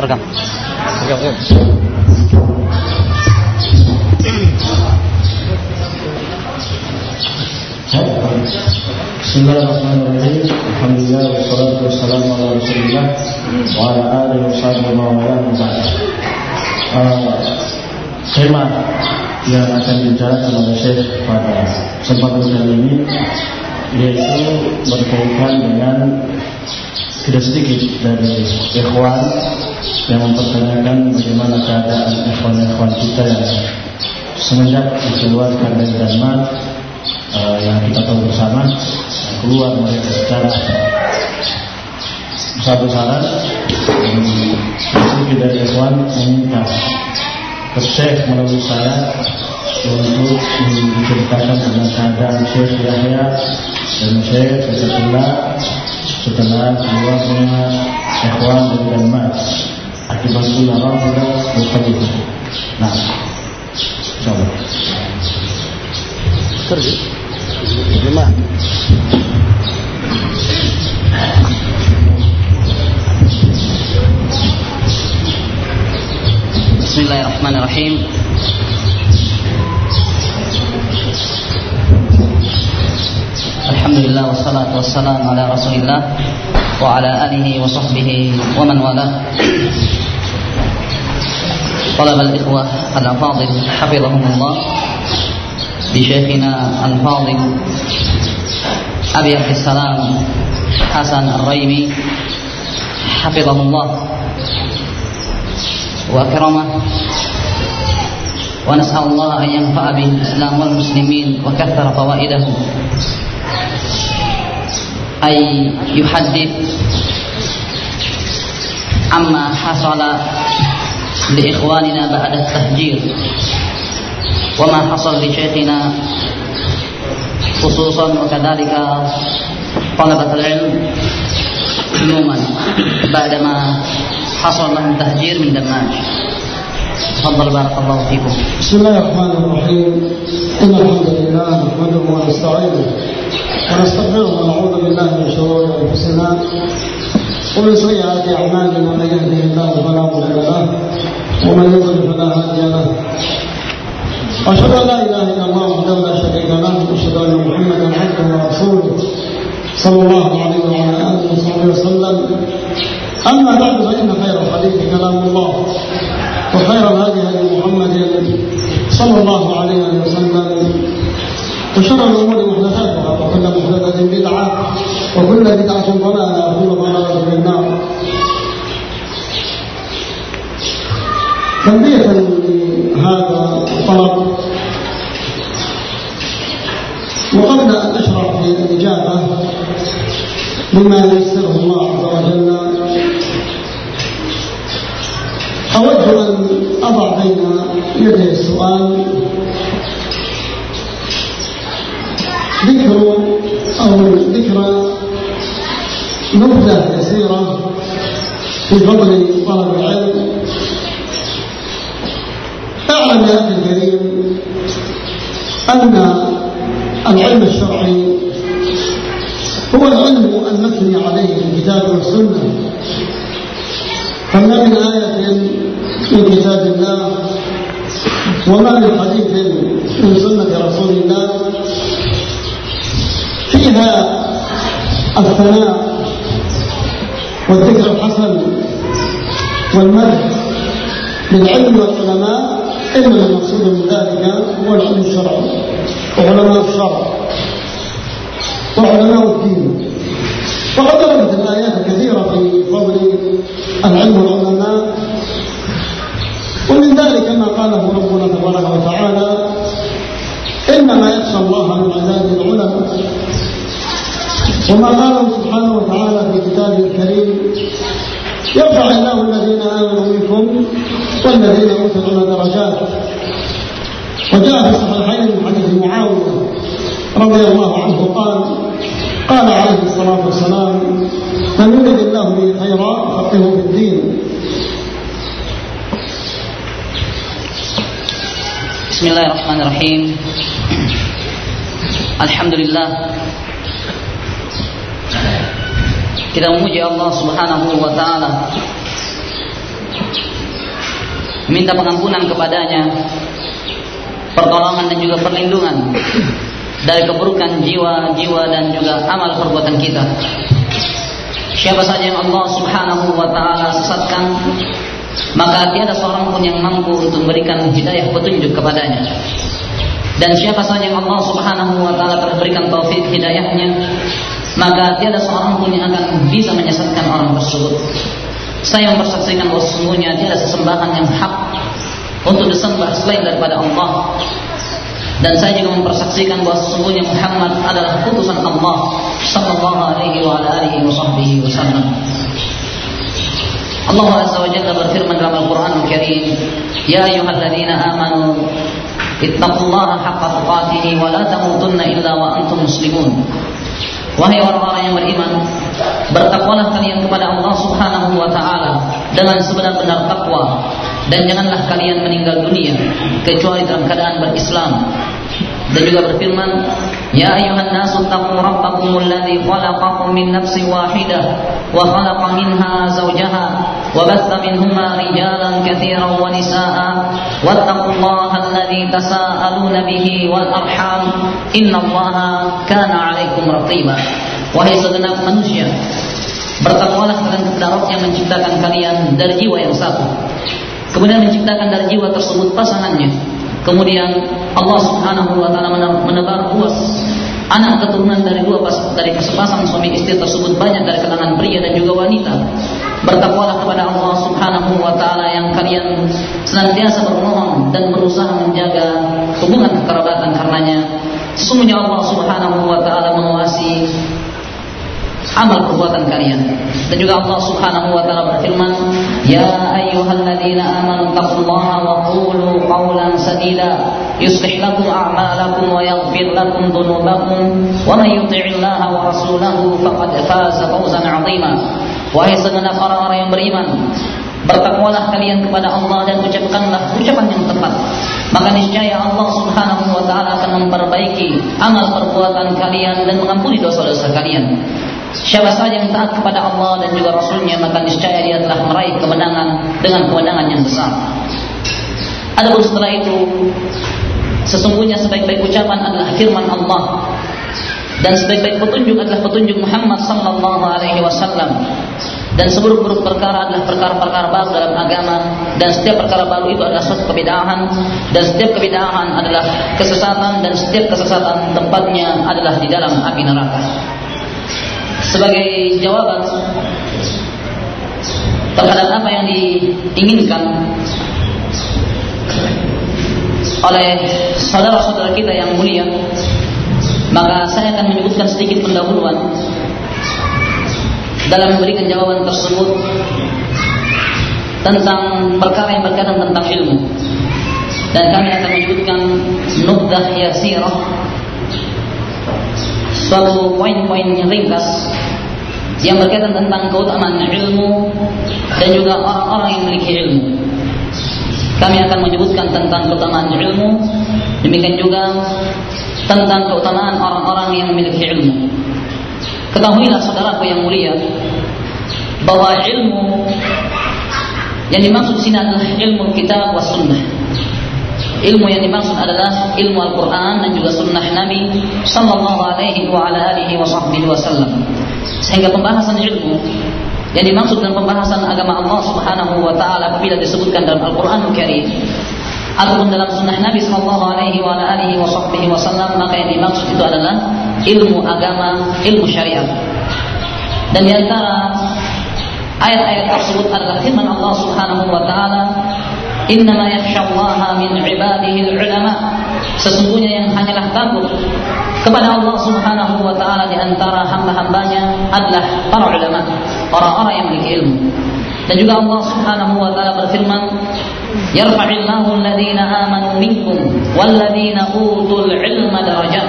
Rekam. Rekam, rekam. Bismillahirrahmanirrahim. Alhamdulillah wassalatu wassalamu ala Rasulillah wa ala alihi washabihi wa man uh, tema yang akan dibicarakan oleh Syekh pada kesempatan kali ini yaitu berkaitan dengan tidak sedikit dari ikhwan yang mempertanyakan bagaimana keadaan ikhwan-ikhwan kita yang semenjak dikeluarkan dari Denmark uh, yang kita tahu bersama keluar mereka secara besar-besaran sedikit dari ikhwan meminta ke Syekh melalui saya untuk menceritakan tentang keadaan Syekh Yahya dan Syekh Fathullah setelah keluarnya ikhwan dari Denmark akibat ulah Rafidah berkabut. Nah, coba. Kerja. Lima. Bismillahirrahmanirrahim. Wassalatu wassalamu ala Rasulillah wa ala alihi wa sahbihi wa man wala. طلب الإخوة الأفاضل حفظهم الله بشيخنا الفاضل أبي عبد السلام حسن الريمي حفظه الله وأكرمه ونسأل الله أن ينفع به الإسلام والمسلمين وكثر فوائده أي يحدث عما حصل لإخواننا بعد التهجير وما حصل لشيخنا خصوصا وكذلك طلبة العلم عموما بعدما حصل لهم تهجير من دماج تفضل بارك الله فيكم. بسم الله الرحمن الرحيم. إن الحمد لله نحمده ونستعينه ونستغفره ونعوذ بالله من شرور أنفسنا ومن سيئات أعمالنا من يهده الله فلا مضل له ومن يضلل فلا هادي له. أشهد أن لا إله إلا الله وحده لا شريك له وأشهد أن محمدا عبده ورسوله صلى الله عليه وعلى آله وصحبه وسلم. أما بعد فإن خير الحديث كلام الله وخير الهدي هدي محمد صلى الله عليه وسلم. وشر الأمور محدثاتها وكل محدثة بدعة وكل بدعة ضلالة وكل ضلالة في النار. تنبيه لهذا الطلب وقبل أن أشرع في الإجابة مما يسره الله عز وجل أود أن أضع بين يدي السؤال ذكر أو ذكر نبذة يسيرة في فضل طلب العلم. أعلم يا أخي الكريم أن العلم الشرعي هو العلم المثني عليه الكتاب والسنة. فما من آية من كتاب الله وما من حديث من سنة رسول الله فيها الثناء والذكر الحسن والمدح للعلم والعلماء إنما المقصود من ذلك هو العلم الشرعي وعلماء الشرع وعلماء الدين. وقد وردت الآيات الكثيرة في فضل العلم والعلماء. ومن ذلك ما قاله ربنا تبارك وتعالى إنما يخشى الله من عباده العلماء. وما قاله سبحانه وتعالى في كتابه الكريم يرفع الله الذين آمنوا منكم والذين أوتوا درجات. وجاء في الصحيحين من حديث معاوية رضي الله عنه قال قال عليه الصلاة والسلام من يرد الله به خيرا فقهه في الدين. Bismillahirrahmanirrahim Alhamdulillah Kita memuji Allah subhanahu wa ta'ala minta pengampunan kepadanya, pertolongan dan juga perlindungan dari keburukan jiwa-jiwa dan juga amal perbuatan kita. Siapa saja yang Allah Subhanahu wa taala sesatkan, maka tiada seorang pun yang mampu untuk memberikan hidayah petunjuk kepadanya. Dan siapa saja yang Allah Subhanahu wa taala telah berikan taufik hidayahnya, maka tiada seorang pun yang akan bisa menyesatkan orang tersebut. Saya mempersaksikan bahwa sesungguhnya tiada sesembahan yang hak untuk disembah selain daripada Allah. Dan saya juga mempersaksikan bahwa sesungguhnya Muhammad adalah putusan Allah sallallahu alaihi wa alihi wasallam. Allah Azza wa Jalla berfirman dalam Al-Qur'an Al-Karim, "Ya ayyuhalladzina amanu ittaqullaha haqqa tuqatih wa la tamutunna illa wa antum muslimun." Wahai orang-orang yang beriman, bertakwalah kalian kepada Allah Subhanahu wa taala dengan sebenar-benar takwa dan janganlah kalian meninggal dunia kecuali dalam keadaan berislam. Dan juga berfirman, Ya ayuhan nasu taqu rabbakum alladhi khalaqakum min nafsin wahidah wa khalaqa minha zawjaha batha minhuma rijalan katsiran wa nisaa wattaqullaha alladhi tasaaluna bihi wal arham innallaha kana 'alaikum raqiba. Wahai segenap manusia, bertakwalah kepada Rabb yang menciptakan kalian dari jiwa yang satu. Kemudian menciptakan dari jiwa tersebut pasangannya Kemudian Allah Subhanahu wa taala menebar luas anak keturunan dari dua pas, dari sepasang suami istri tersebut banyak dari kalangan pria dan juga wanita. Bertakwalah kepada Allah Subhanahu wa taala yang kalian senantiasa bermohon dan berusaha menjaga hubungan kekerabatan karenanya. Sesungguhnya Allah Subhanahu wa taala menguasai amal perbuatan kalian. Dan juga Allah Subhanahu wa taala berfirman, "Ya ayyuhalladzina amanu taqullaha wa qulu qawlan sadida yuslih lakum a'malakum wa yaghfir lakum dhunubakum wa may yuti'illaha wa rasulahu faqad faza fawzan 'azima." Wahai segenap orang-orang yang beriman, bertakwalah kalian kepada Allah dan ucapkanlah ucapan yang tepat. Maka niscaya Allah Subhanahu wa taala akan memperbaiki amal perbuatan kalian dan mengampuni dosa-dosa kalian. Siapa saja yang taat kepada Allah dan juga Rasulnya maka niscaya dia telah meraih kemenangan dengan kemenangan yang besar. Adapun setelah itu sesungguhnya sebaik-baik ucapan adalah firman Allah dan sebaik-baik petunjuk adalah petunjuk Muhammad sallallahu alaihi wasallam. Dan seburuk-buruk perkara adalah perkara-perkara baru dalam agama. Dan setiap perkara baru itu adalah suatu kebidahan. Dan setiap kebidahan adalah kesesatan. Dan setiap kesesatan tempatnya adalah di dalam api neraka. Sebagai jawaban terhadap apa yang diinginkan oleh saudara-saudara kita yang mulia maka saya akan menyebutkan sedikit pendahuluan dalam memberikan jawaban tersebut tentang perkara yang berkaitan tentang ilmu dan kami akan menyebutkan nubdah yasirah suatu poin-poin ringkas yang berkaitan tentang keutamaan ilmu dan juga orang-orang yang memiliki ilmu. Kami akan menyebutkan tentang keutamaan ilmu, demikian juga tentang keutamaan orang-orang yang memiliki ilmu. Ketahuilah saudaraku yang mulia bahwa ilmu yang dimaksud sini adalah ilmu kitab was sunnah ilmu yang dimaksud adalah ilmu Al-Quran dan juga sunnah Nabi Sallallahu Alaihi wa ala alihi wa sahbihi wasallam. Sehingga pembahasan ilmu yang dimaksud dengan pembahasan agama Allah Subhanahu wa taala apabila disebutkan dalam Al-Qur'an Karim ataupun dalam sunnah Nabi Sallallahu alaihi wasallam maka yang dimaksud itu adalah ilmu agama, ilmu syariat. Dan di antara ayat-ayat tersebut adalah firman Allah Subhanahu wa taala Innama yakhshallaha min ibadihi ulama. Sesungguhnya yang hanyalah takut kepada Allah Subhanahu wa taala di antara hamba-hambanya adalah para ulama, orang-orang yang memiliki ilmu. Dan juga Allah Subhanahu wa taala berfirman, "Yarfa'illahu alladhina amanu minkum walladhina utul ilma darajat."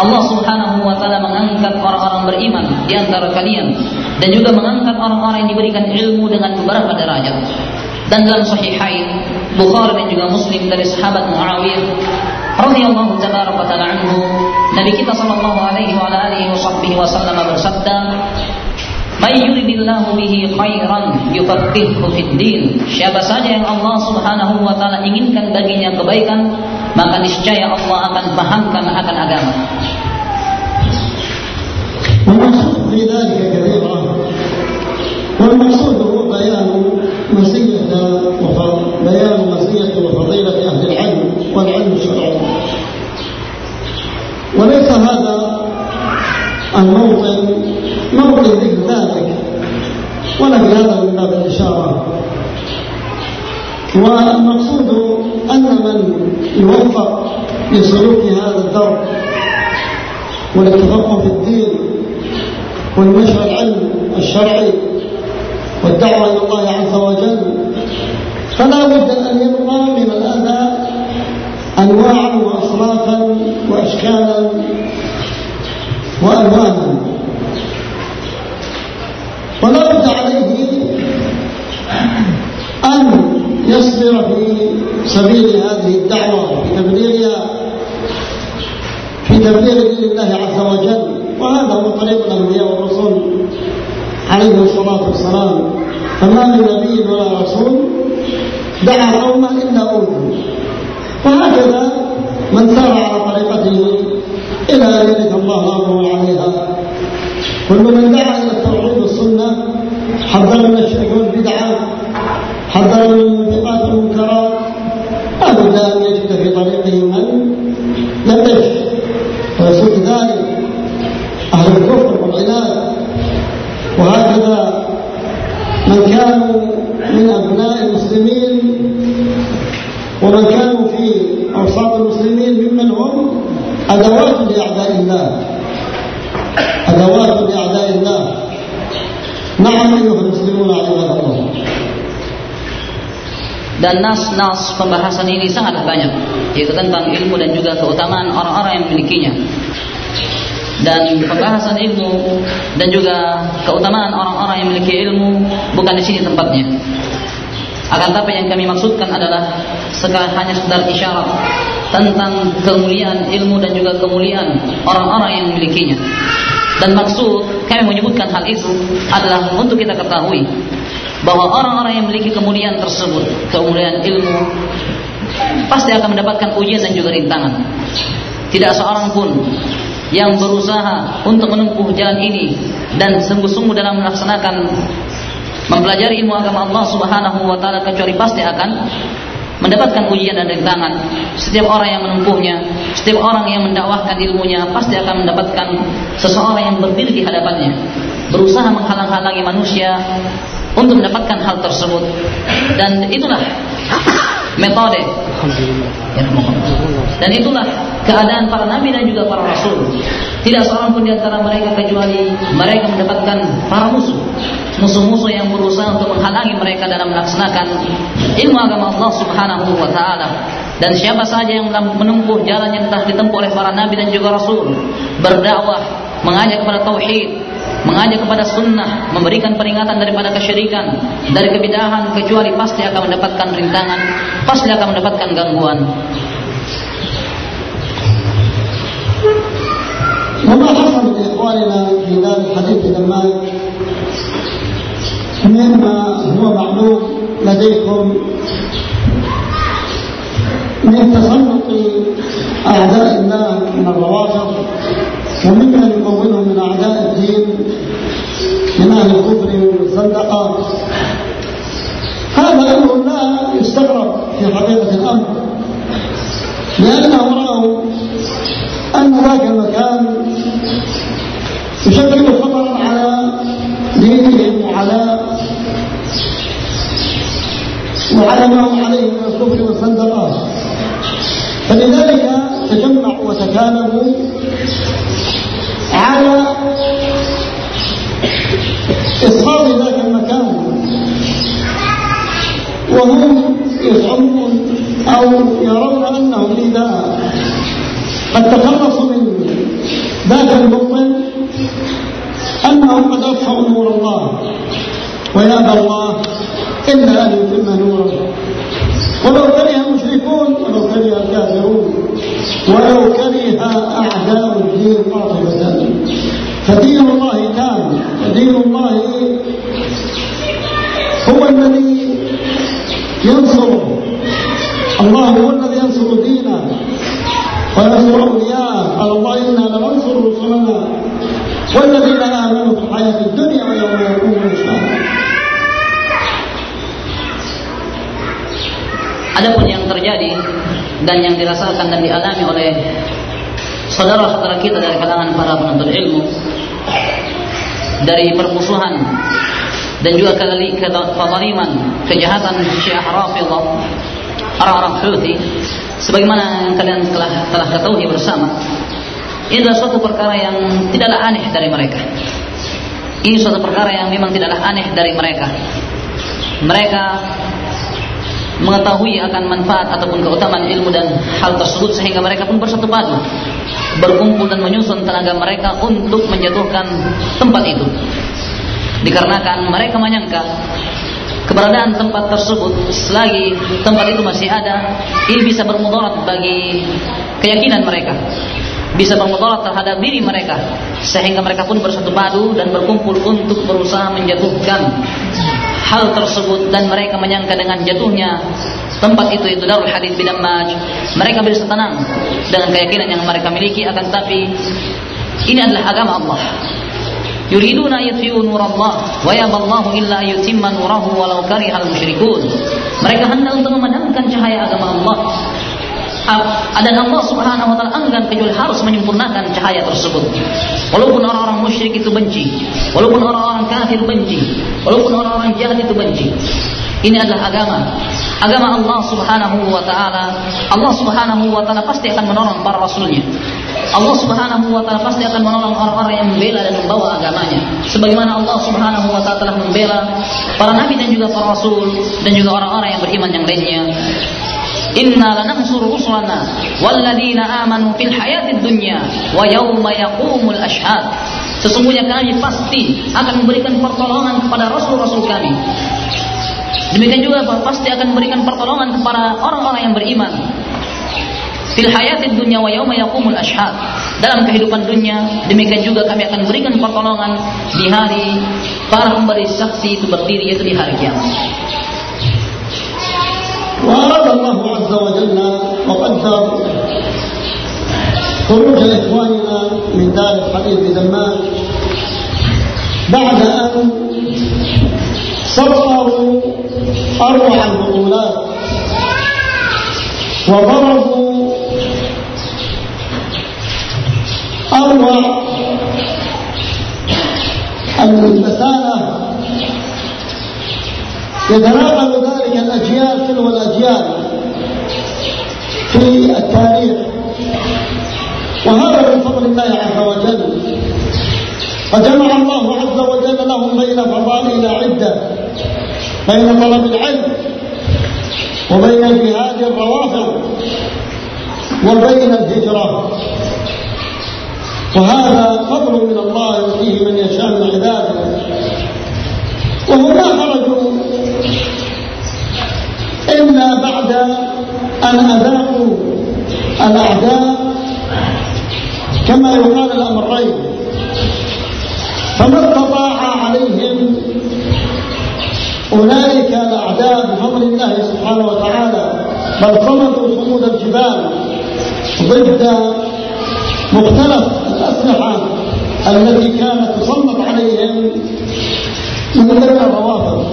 Allah Subhanahu wa taala mengangkat orang-orang beriman di antara kalian dan juga mengangkat orang-orang yang diberikan ilmu dengan beberapa derajat. Dan dalam sahihain Bukhari dan juga Muslim dari sahabat Muawiyah radhiyallahu tabaraka taala anhu Nabi kita sallallahu alaihi wa alihi wasallam bersabda Siapa saja yang Allah Subhanahu wa taala inginkan baginya kebaikan, maka niscaya Allah akan pahamkan akan agama. Maksud dari pembahasan ini sangat banyak yaitu tentang ilmu dan juga keutamaan orang-orang yang memilikinya. Dan pembahasan ilmu dan juga keutamaan orang-orang yang memiliki ilmu bukan di sini tempatnya. Akan tapi yang kami maksudkan adalah sekali hanya sekedar isyarat tentang kemuliaan ilmu dan juga kemuliaan orang-orang yang memilikinya. Dan maksud kami menyebutkan hal itu adalah untuk kita ketahui bahwa orang-orang yang memiliki kemuliaan tersebut, kemuliaan ilmu, pasti akan mendapatkan ujian dan juga rintangan. Tidak seorang pun yang berusaha untuk menempuh jalan ini dan sungguh-sungguh dalam melaksanakan mempelajari ilmu agama Allah Subhanahu wa taala kecuali pasti akan mendapatkan ujian dan rintangan. Setiap orang yang menempuhnya, setiap orang yang mendakwahkan ilmunya pasti akan mendapatkan seseorang yang berdiri di hadapannya, berusaha menghalang-halangi manusia untuk mendapatkan hal tersebut. Dan itulah metode. Ya, dan itulah keadaan para nabi dan juga para rasul. Tidak seorang pun di antara mereka kecuali mereka mendapatkan para musuh. Musuh-musuh yang berusaha untuk menghalangi mereka dalam melaksanakan ilmu agama Allah Subhanahu wa taala. Dan siapa saja yang menempuh jalan yang telah ditempuh oleh para nabi dan juga rasul, berdakwah, mengajak kepada tauhid, mengajak kepada sunnah, memberikan peringatan daripada kesyirikan, dari kebidahan kecuali pasti akan mendapatkan rintangan, pasti akan mendapatkan gangguan. وما حصل لإخواننا في ذلك الحديث لما مما هو معلوم لديكم من تسلط أعداء الله من الروافض وممن يكونهم من أعداء الدين من الكفر والزندقة هذا أمر لا يستغرب في حقيقة الأمر. لأنهم رأوا أن ذاك المكان يشكل خطرا على دينهم وعلى وعلى ما هم عليه من الكفر والزندقات فلذلك تجمعوا وتكالبوا على وهم يزعمون أو يرون أنهم إذا قد تخلصوا من ذاك المبطل أنهم قد أطفأوا نور الله. ويأبى الله إلا أن يتم نوره ولو كره المشركون ولو كره الكافرون ولو كره أعداء الدين قاطبة فدين الله تام دين الله هو الذي ينصره الله هو الذي ينصر دينه وينصر أولياءه قال الله إنا لننصر رسلنا والذين آمنوا في الحياة الدنيا ويوم يقوم الأشهاد Adapun yang terjadi dan yang dirasakan dan dialami oleh saudara-saudara kita dari kalangan para penuntut ilmu dari permusuhan dan juga kezaliman, kejahatan Syiah Rafidhah, orang-orang Houthi sebagaimana kalian telah telah ketahui bersama. Ini adalah suatu perkara yang tidaklah aneh dari mereka. Ini suatu perkara yang memang tidaklah aneh dari mereka. Mereka mengetahui akan manfaat ataupun keutamaan ilmu dan hal tersebut sehingga mereka pun bersatu padu berkumpul dan menyusun tenaga mereka untuk menjatuhkan tempat itu dikarenakan mereka menyangka keberadaan tempat tersebut selagi tempat itu masih ada ini bisa bermudarat bagi keyakinan mereka. Bisa bermudarat terhadap diri mereka sehingga mereka pun bersatu padu dan berkumpul untuk berusaha menjatuhkan hal tersebut. Dan mereka menyangka dengan jatuhnya tempat itu itu Darul Hadis Bidammaj mereka bisa tenang dengan keyakinan yang mereka miliki. Akan tapi ini adalah agama Allah yuriduna yutfi'u nur Allah wa yaballahu illa yutimma nurahu walau karihal musyrikun mereka hendak untuk memadamkan cahaya agama Allah dan Allah Subhanahu wa taala enggan kecuali harus menyempurnakan cahaya tersebut. Walaupun orang-orang musyrik itu benci, walaupun orang-orang kafir benci, walaupun orang-orang jahat itu benci. Ini adalah agama. Agama Allah Subhanahu wa taala. Allah Subhanahu wa taala pasti akan menolong para rasulnya. Allah Subhanahu wa taala pasti akan menolong orang-orang yang membela dan membawa agamanya. Sebagaimana Allah Subhanahu wa taala telah membela para nabi dan juga para rasul dan juga orang-orang yang beriman yang lainnya. Inna lanansuru rusulana walladzina amanu fil hayatid dunya wa yauma yaqumul ashhad. Sesungguhnya kami pasti akan memberikan pertolongan kepada rasul-rasul kami. Demikian juga pasti akan memberikan pertolongan kepada orang-orang yang beriman. Fil hayatid dunya wa yauma yaqumul ashhad. Dalam kehidupan dunia, demikian juga kami akan berikan pertolongan di hari para pemberi saksi itu berdiri yaitu di hari kiamat. وأراد الله عز وجل وقدر خروج إخواننا من دار الحديث بدمام بعد أن صفروا أروع البطولات. وضربوا أروع المسانة يتناقل ذلك الأجيال تلو الأجيال في التاريخ. وهذا من فضل الله عز وجل. فجمع الله عز وجل لهم بين فضائل عدة. بين طلب العلم وبين جهاد الروافض وبين الهجرة. وهذا فضل من الله يؤتيه من يشاء من عباده. وهم ما خرجوا إلا بعد أن أذاقوا الأعداء كما يقال الأمرين. فما استطاع عليهم أولئك الأعداء بفضل الله سبحانه وتعالى بل صمدوا صمود الجبال ضد مختلف الأسلحة التي كانت تسلط عليهم من ضمن الروافض.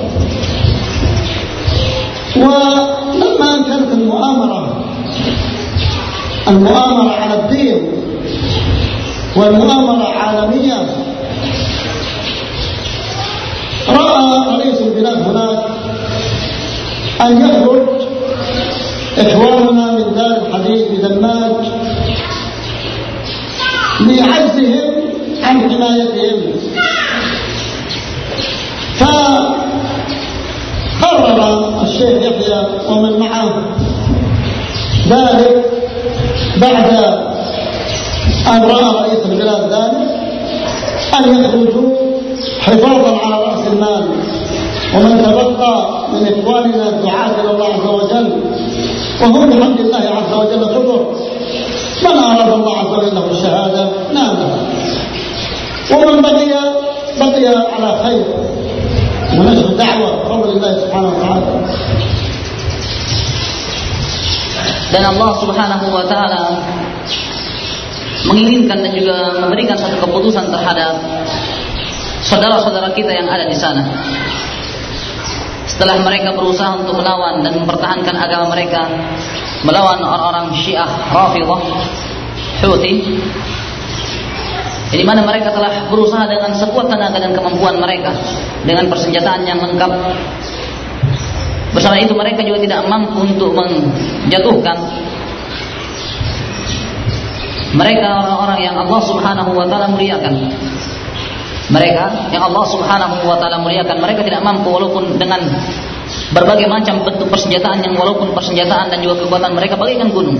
ولما كانت المؤامرة المؤامرة على الدين والمؤامرة عالمية رأى رئيس البلاد هناك أن يخرج إخواننا من دار الحديث بدماج لعجزهم عن حمايتهم. فقرر الشيخ يحيى ومن معه ذلك بعد أن رأى رئيس البلاد ذلك أن يخرجوا حفاظا على المال ومن تبقى من إخواننا الدعاة إلى الله عز وجل وهم بحمد الله عز وجل كثر من أراد الله عز وجل له الشهادة نالها ومن بقي بقي على خير. ونشر دعوة بفضل الله سبحانه وتعالى. Dan Allah Subhanahu wa taala menginginkan dan juga memberikan satu keputusan terhadap saudara-saudara kita yang ada di sana. Setelah mereka berusaha untuk melawan dan mempertahankan agama mereka, melawan orang-orang Syiah Rafidhah Houthi di mana mereka telah berusaha dengan sekuat tenaga dan kemampuan mereka dengan persenjataan yang lengkap Bersama itu mereka juga tidak mampu untuk menjatuhkan mereka orang-orang yang Allah Subhanahu wa taala muliakan. Mereka yang Allah Subhanahu wa taala muliakan, mereka tidak mampu walaupun dengan berbagai macam bentuk persenjataan yang walaupun persenjataan dan juga kekuatan mereka bagaikan gunung.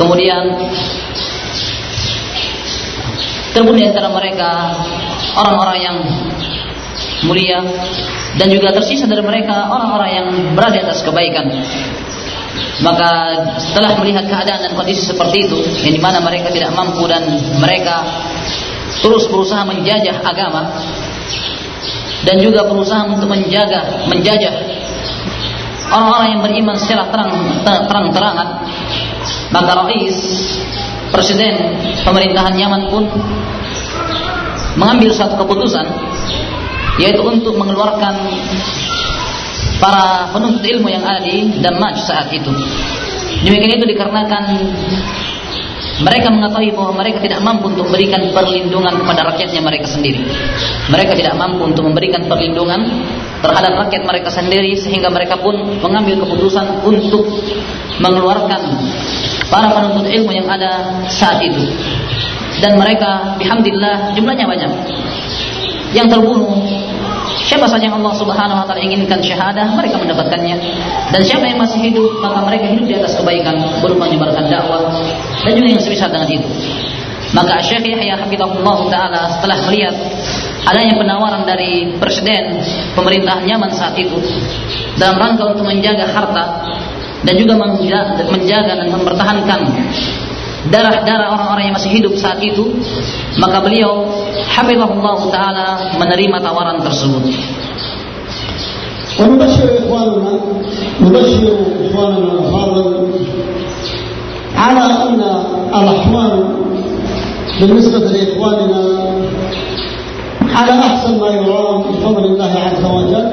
Kemudian terbunuh di antara mereka orang-orang yang mulia dan juga tersisa dari mereka orang-orang yang berada atas kebaikan. Maka setelah melihat keadaan dan kondisi seperti itu, yang di mana mereka tidak mampu dan mereka terus berusaha menjajah agama dan juga berusaha untuk menjaga, menjajah orang-orang yang beriman secara terang terang-terangan, maka Rais Presiden pemerintahan Yaman pun mengambil satu keputusan yaitu untuk mengeluarkan para penuntut ilmu yang ada di Damaj saat itu. Demikian itu dikarenakan mereka mengetahui bahwa mereka tidak mampu untuk memberikan perlindungan kepada rakyatnya mereka sendiri. Mereka tidak mampu untuk memberikan perlindungan terhadap rakyat mereka sendiri sehingga mereka pun mengambil keputusan untuk mengeluarkan para penuntut ilmu yang ada saat itu. Dan mereka, alhamdulillah, jumlahnya banyak. Yang terbunuh Siapa saja yang Allah Subhanahu wa taala inginkan syahadah, mereka mendapatkannya. Dan siapa yang masih hidup, maka mereka hidup di atas kebaikan, berupa menyebarkan dakwah dan juga yang semisal dengan itu. Maka Syekh Yahya Hafizahullah taala setelah melihat adanya penawaran dari presiden pemerintah Yaman saat itu dalam rangka untuk menjaga harta dan juga menjaga dan mempertahankan darah-darah orang-orang yang masih hidup saat itu maka beliau hafizahullah taala menerima tawaran tersebut ونبشر إخواننا نبشر إخواننا الأفاضل على أن الأحوال بالنسبة لإخواننا على أحسن ما يرام بفضل الله عز وجل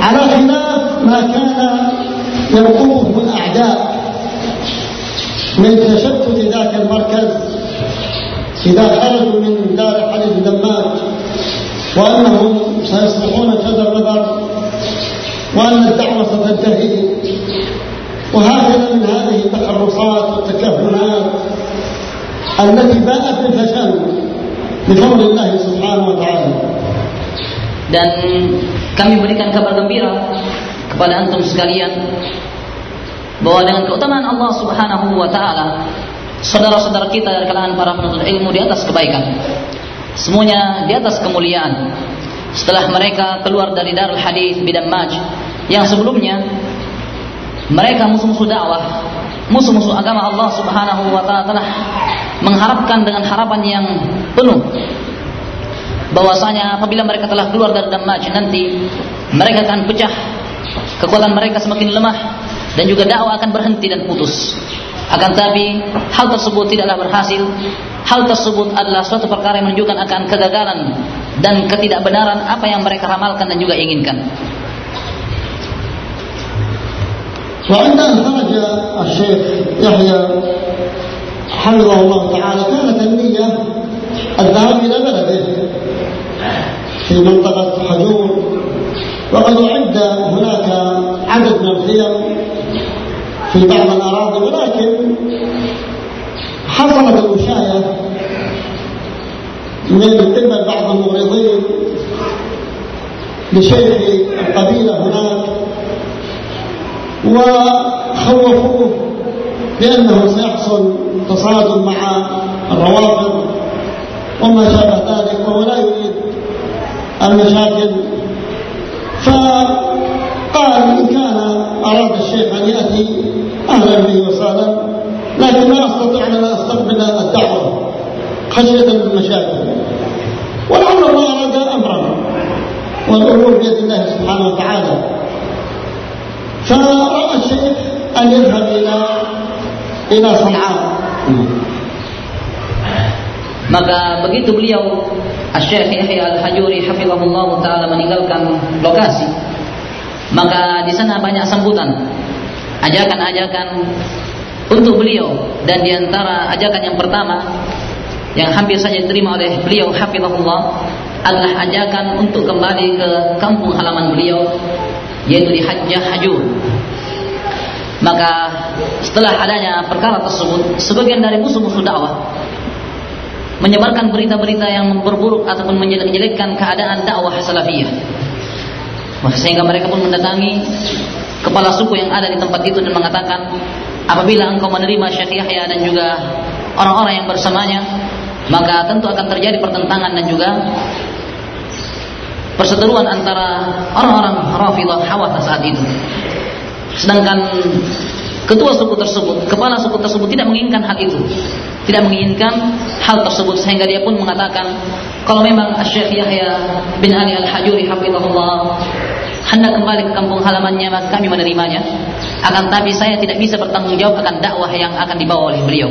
على خلاف ما كان يرقبه الأعداء من تشتت ذاك المركز إذا خرجوا من دار حديث دماج وأنهم سيصبحون كذا نظر وأن الدعوة ستنتهي. وهكذا من هذه التخرصات والتكهنات التي باءت بالفشل بفضل الله سبحانه وتعالى. Dan kami berikan kabar gembira kepada antum sekalian. Bahwa dengan keutamaan Allah Subhanahu wa taala saudara-saudara kita dari kalangan para penuntut ilmu di atas kebaikan semuanya di atas kemuliaan. Setelah mereka keluar dari Darul Hadis Bidan Maj yang sebelumnya mereka musuh-musuh dakwah musuh-musuh agama Allah Subhanahu wa taala telah mengharapkan dengan harapan yang penuh bahwasanya apabila mereka telah keluar dari Damaj nanti mereka akan pecah kekuatan mereka semakin lemah dan juga dakwah akan berhenti dan putus. Akan tapi hal tersebut tidaklah berhasil. Hal tersebut adalah suatu perkara yang menunjukkan akan kegagalan dan ketidakbenaran apa yang mereka ramalkan dan juga inginkan. وعند أن خرج الشيخ يحيى حفظه الله تعالى كانت النية الذهاب إلى بلده في منطقة حجور وقد أعد هناك عدد من الخيم في بعض الأراضي ولكن حصلت الوشاية من قبل بعض المغرضين لشيخ القبيلة هناك وخوفوه بأنه سيحصل تصادم مع الروافض وما شابه ذلك وهو لا يريد المشاكل أهلا به وسهلا لكن لا أستطيع أن أستقبل الدعوة خشية المشاكل ولعل الله أراد أمرا والأمور بيد الله سبحانه وتعالى. فرأى الشيخ أن يذهب إلى إلى صنعاء. Maka begitu beliau Syekh Yahya Al-Hajuri hafizahullah taala meninggalkan lokasi, maka di sana banyak sambutan, ajakan-ajakan untuk beliau dan di antara ajakan yang pertama yang hampir saja diterima oleh beliau hafizahullah adalah ajakan untuk kembali ke kampung halaman beliau yaitu di Hajjah Hajur. Maka setelah adanya perkara tersebut, sebagian dari musuh-musuh dakwah menyebarkan berita-berita yang memperburuk ataupun menjelek-jelekkan keadaan dakwah salafiyah. Sehingga mereka pun mendatangi kepala suku yang ada di tempat itu dan mengatakan, apabila engkau menerima Syekh Yahya dan juga orang-orang yang bersamanya, maka tentu akan terjadi pertentangan dan juga perseteruan antara orang-orang Rafidah Hawath saat itu. Sedangkan ketua suku tersebut, kepala suku tersebut tidak menginginkan hal itu. Tidak menginginkan hal tersebut sehingga dia pun mengatakan kalau memang Syekh Yahya bin Ali Al-Hajuri hafizahullah hendak kembali ke kampung halamannya maka kami menerimanya. Akan tapi saya tidak bisa bertanggung jawab akan dakwah yang akan dibawa oleh beliau.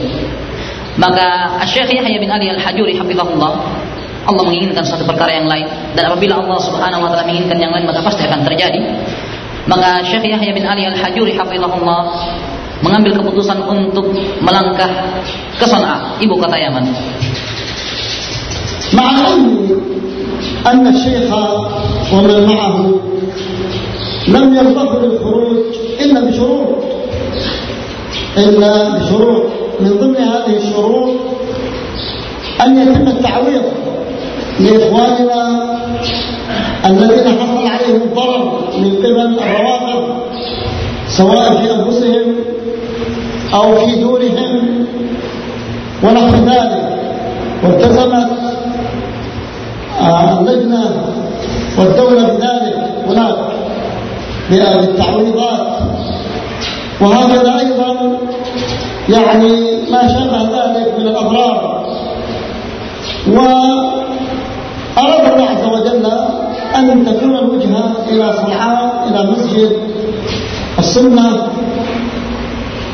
Maka Syekh Yahya bin Ali Al-Hajuri hafizahullah Allah menginginkan suatu perkara yang lain dan apabila Allah Subhanahu wa taala menginginkan yang lain maka pasti akan terjadi. Maka Syekh Yahya bin Ali Al-Hajuri hafizahullah mengambil keputusan untuk melangkah ke Sana'a, ibu kota Yaman. مع أن الشيخ ومن معه لم يرضوا للخروج إلا بشروط. إلا بشروط. من ضمن هذه الشروط أن يتم التعويض لإخواننا الذين حصل عليهم الضرر من قبل الروافض سواء في أنفسهم أو في دورهم ونحو ذلك والتزمت اللجنة والدولة بذلك. هناك بالتعويضات وهكذا أيضا يعني ما شابه ذلك من الأضرار وأراد الله عز وجل أن تكون الوجهة إلى صنعاء إلى مسجد. السنة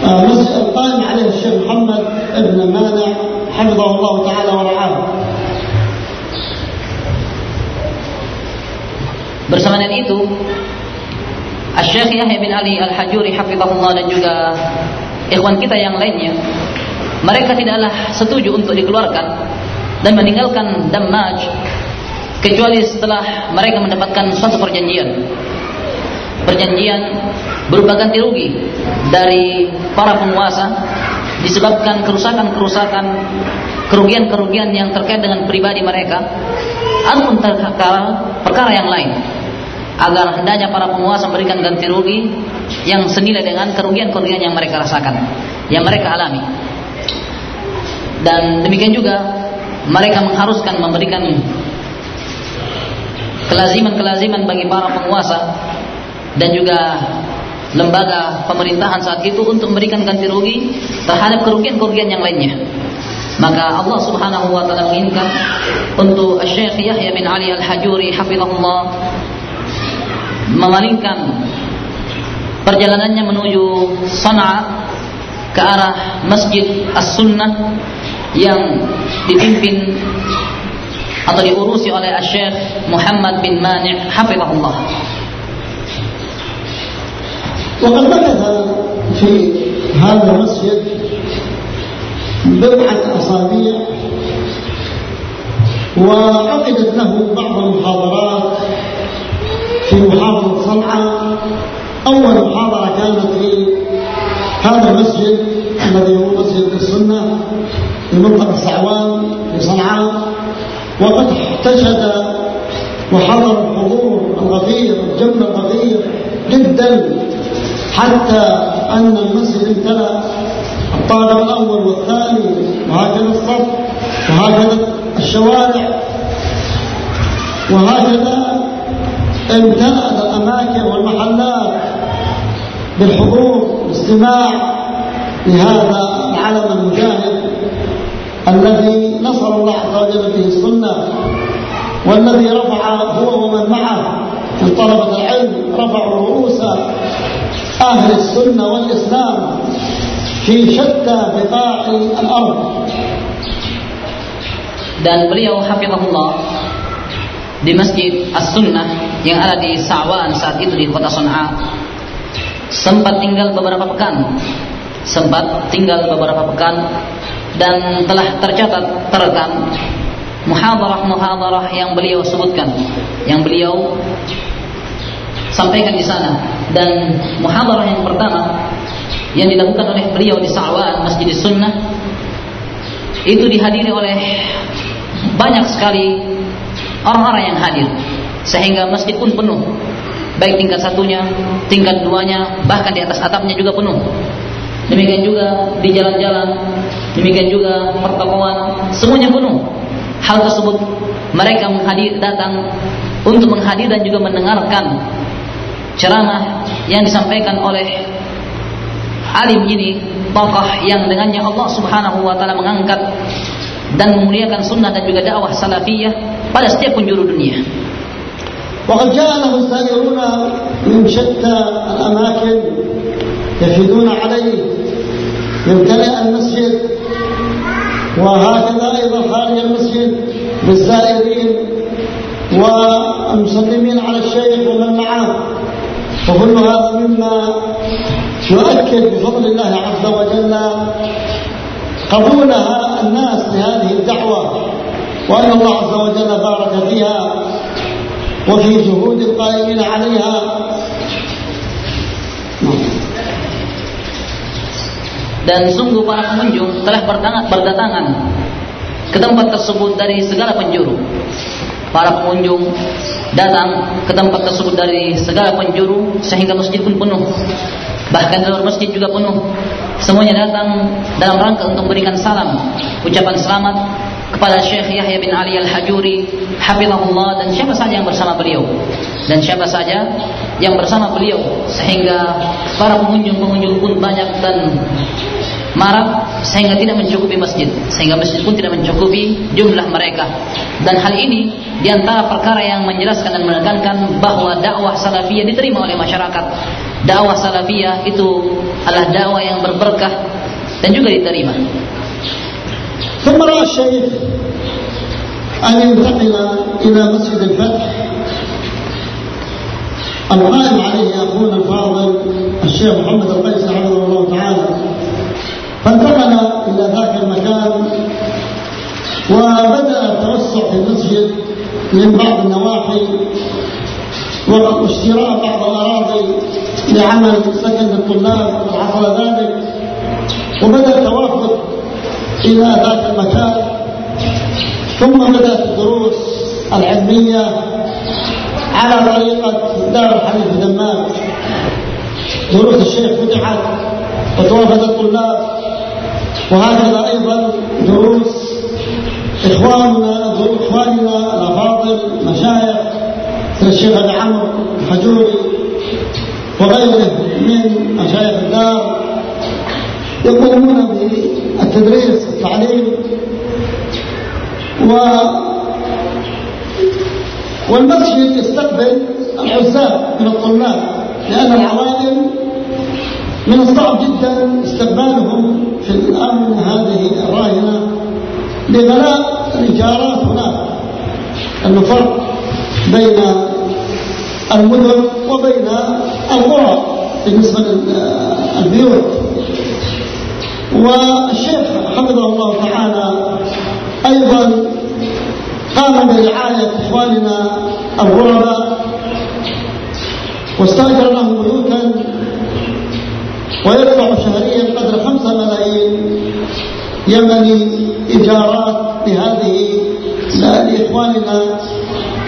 مسجد القائم عليه الشيخ محمد ابن مانع حفظه الله تعالى ورعاه. Bersama dengan itu, Syekh Yahya bin Ali Al-Hajuri hafizahullah dan juga ikhwan kita yang lainnya, mereka tidaklah setuju untuk dikeluarkan dan meninggalkan Dammaj kecuali setelah mereka mendapatkan suatu perjanjian. Perjanjian berupa ganti rugi dari para penguasa disebabkan kerusakan-kerusakan, kerugian-kerugian yang terkait dengan pribadi mereka ataupun perkara, perkara yang lain agar hendaknya para penguasa memberikan ganti rugi yang senilai dengan kerugian-kerugian yang mereka rasakan, yang mereka alami. Dan demikian juga mereka mengharuskan memberikan kelaziman-kelaziman bagi para penguasa dan juga lembaga pemerintahan saat itu untuk memberikan ganti rugi terhadap kerugian-kerugian yang lainnya. Maka Allah Subhanahu wa taala menginginkan untuk Syekh Yahya bin Ali Al-Hajuri hafizahullah memalingkan perjalanannya menuju Sana'a ke arah Masjid As-Sunnah yang dipimpin atau diurusi oleh Syekh Muhammad bin Mani' hafizahullah. وقد مكث في هذا المسجد بضعة أسابيع وعقدت له بعض المحاضرات في محافظة صنعاء. أول محاضرة كانت في هذا المسجد الذي هو مسجد السنة في منطقة سعوان في صنعاء. وقد احتشد وحضر الحضور الغفير الجم الغفير جدا حتى أن المسجد امتلأ الطالب الأول والثاني وهكذا الصف وهكذا الشوارع وهكذا امتلأت الأماكن والمحلات بالحضور والاستماع لهذا العلم المجاهد الذي نصر الله عز وجل به السنة والذي رفع هو ومن معه من طلبة العلم رفعوا رؤوس أهل السنة والإسلام في شتى بقاع الأرض. Dan beliau hafizahullah di Masjid As-Sunnah yang ada di Sa'wan saat itu di kota Son'a. Sempat tinggal beberapa pekan. Sempat tinggal beberapa pekan dan telah tercatat terekam muhadarah-muhadarah yang beliau sebutkan yang beliau sampaikan di sana. Dan muhadarah yang pertama yang dilakukan oleh beliau di Sa'wan Masjid Sunnah itu dihadiri oleh banyak sekali orang-orang yang hadir sehingga masjid pun penuh baik tingkat satunya, tingkat duanya, bahkan di atas atapnya juga penuh. Demikian juga di jalan-jalan, demikian juga pertokoan, semuanya penuh. Hal tersebut mereka menghadir datang untuk menghadir dan juga mendengarkan ceramah yang disampaikan oleh alim ini, tokoh yang dengannya Allah Subhanahu wa taala mengangkat dan memuliakan sunnah dan juga dakwah salafiyah pada setiap penjuru dunia. وقد جاء له الزائرون من شتى الأماكن يفيدون عليه يمتلئ المسجد وهكذا أيضا خارج المسجد بالزائرين والمسلمين على الشيخ ومن معه. وكل هذا مما يؤكد بفضل الله عز وجل قبولها الناس لهذه الدعوة وأن الله عز وجل بارك فيها. وفي جهود القائمين عليها dan sungguh para pengunjung telah berdatangan ke tempat tersebut dari segala penjuru. Para pengunjung datang ke tempat tersebut dari segala penjuru sehingga masjid pun penuh. Bahkan di luar masjid juga penuh. Semuanya datang dalam rangka untuk memberikan salam, ucapan selamat kepada Syekh Yahya bin Ali Al-Hajuri, hafizahullah dan siapa saja yang bersama beliau. Dan siapa saja yang bersama beliau sehingga para pengunjung-pengunjung pun banyak dan marak sehingga tidak mencukupi masjid sehingga masjid pun tidak mencukupi jumlah mereka. Dan hal ini di antara perkara yang menjelaskan dan menekankan bahwa dakwah salafiyah diterima oleh masyarakat. Dakwah salafiyah itu adalah dakwah yang berberkah dan juga diterima ثم رأى الشيخ أن ينتقل إلى مسجد الفتح. القائم عليه أخونا الفاضل الشيخ محمد القيس حفظه الله تعالى فانتقل إلى ذاك المكان وبدأ التوسع في المسجد من بعض النواحي واشتراء بعض الأراضي لعمل سكن للطلاب وقد حصل ذلك وبدأ التوافد إلى ذاك المكان ثم بدأت الدروس العلمية على طريقة دار الحديث دمام. دروس الشيخ فتحت وتوافد الطلاب. وهكذا أيضا دروس إخواننا إخواننا الأفاضل مشايخ الشيخ أبي عمرو الحجوري وغيره من مشايخ الدار. يقومون بالتدريس والتعليم و والمسجد يستقبل الحساب من الطلاب لأن العوائل من الصعب جدا استقبالهم في الآن هذه الراهنة. لغلاء الإيجارات هناك أنه فرق بين المدن وبين القرى بالنسبة للبيوت والشيخ حفظه الله تعالى أيضا قام برعاية إخواننا الغرباء واستأجر لهم بيوتا ويدفع شهريا قدر خمسة ملايين يمني إيجارات لهذه لإخواننا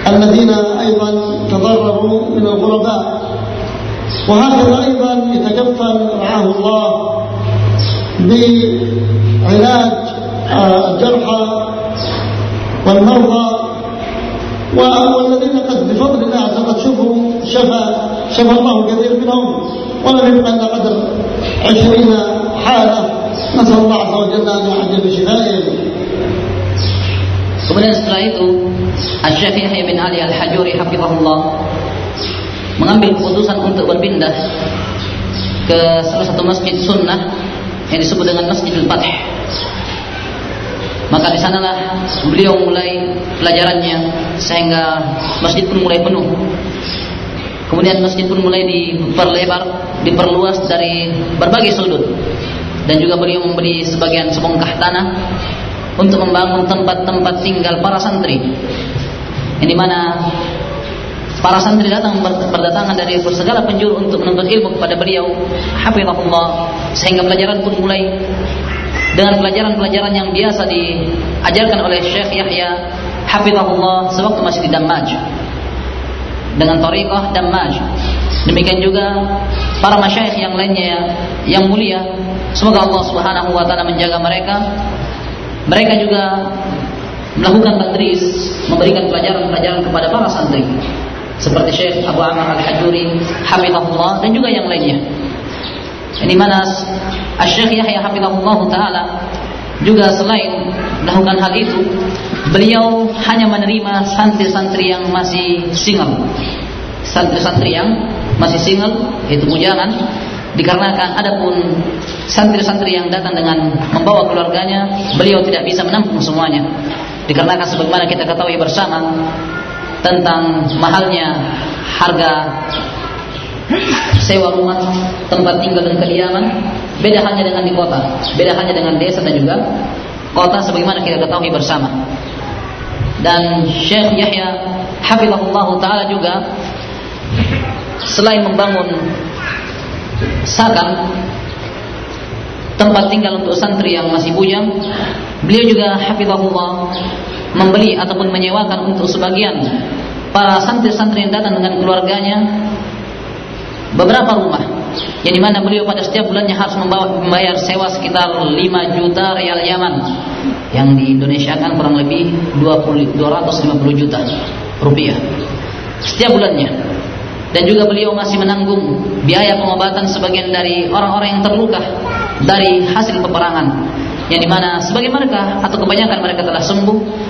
الذين أيضا تضرروا من الغرباء. وهكذا أيضا يتكفل رعاه الله بعلاج الجرحى والمرضى والذين قد بفضل الله عز وجل شفوا شفى شفى الله كثير منهم. ولم يبقى الا قدر عشرين حالة. نسأل الله عز وجل أن يعجل بشفائهم setelah itu Yahya bin Ali Al-Hajuri hafizahullah mengambil keputusan untuk berpindah ke salah satu masjid sunnah yang disebut dengan Masjidil Fath. Maka di sanalah beliau mulai pelajarannya sehingga masjid pun mulai penuh. Kemudian masjid pun mulai diperlebar, diperluas dari berbagai sudut. Dan juga beliau memberi sebagian sebongkah tanah untuk membangun tempat-tempat tinggal para santri. Ini mana para santri datang berdatangan dari segala penjuru untuk menuntut ilmu kepada beliau. Hafizahullah. Sehingga pelajaran pun mulai. Dengan pelajaran-pelajaran yang biasa diajarkan oleh Syekh Yahya hafizahullah sewaktu masih di Damaj dengan tariqah Damaj demikian juga para masyayikh yang lainnya yang mulia. Semoga Allah Subhanahu wa taala menjaga mereka. Mereka juga melakukan tadris, memberikan pelajaran-pelajaran kepada para santri. Seperti Syekh Abu Amr Al-Hajuri, Hafizahullah dan juga yang lainnya. Ini mana Syekh Yahya Hafizahullah Ta'ala juga selain melakukan hal itu, beliau hanya menerima santri-santri yang masih single. Santri-santri yang masih single, itu bujangan, dikarenakan adapun santri-santri yang datang dengan membawa keluarganya beliau tidak bisa menampung semuanya dikarenakan sebagaimana kita ketahui bersama tentang mahalnya harga sewa rumah, tempat tinggal dan kediaman beda hanya dengan di kota, beda hanya dengan desa dan juga kota sebagaimana kita ketahui bersama. Dan Syekh Yahya Hafizahullah Ta'ala juga selain membangun sakan tempat tinggal untuk santri yang masih bujang beliau juga hafizahullah membeli ataupun menyewakan untuk sebagian para santri-santri yang datang dengan keluarganya beberapa rumah. Yang di mana beliau pada setiap bulannya harus membawa membayar sewa sekitar 5 juta real Yaman. Yang di Indonesia kan kurang lebih 20, 250 juta rupiah. Setiap bulannya. Dan juga beliau masih menanggung biaya pengobatan sebagian dari orang-orang yang terluka dari hasil peperangan. Yang di mana sebagian mereka atau kebanyakan mereka telah sembuh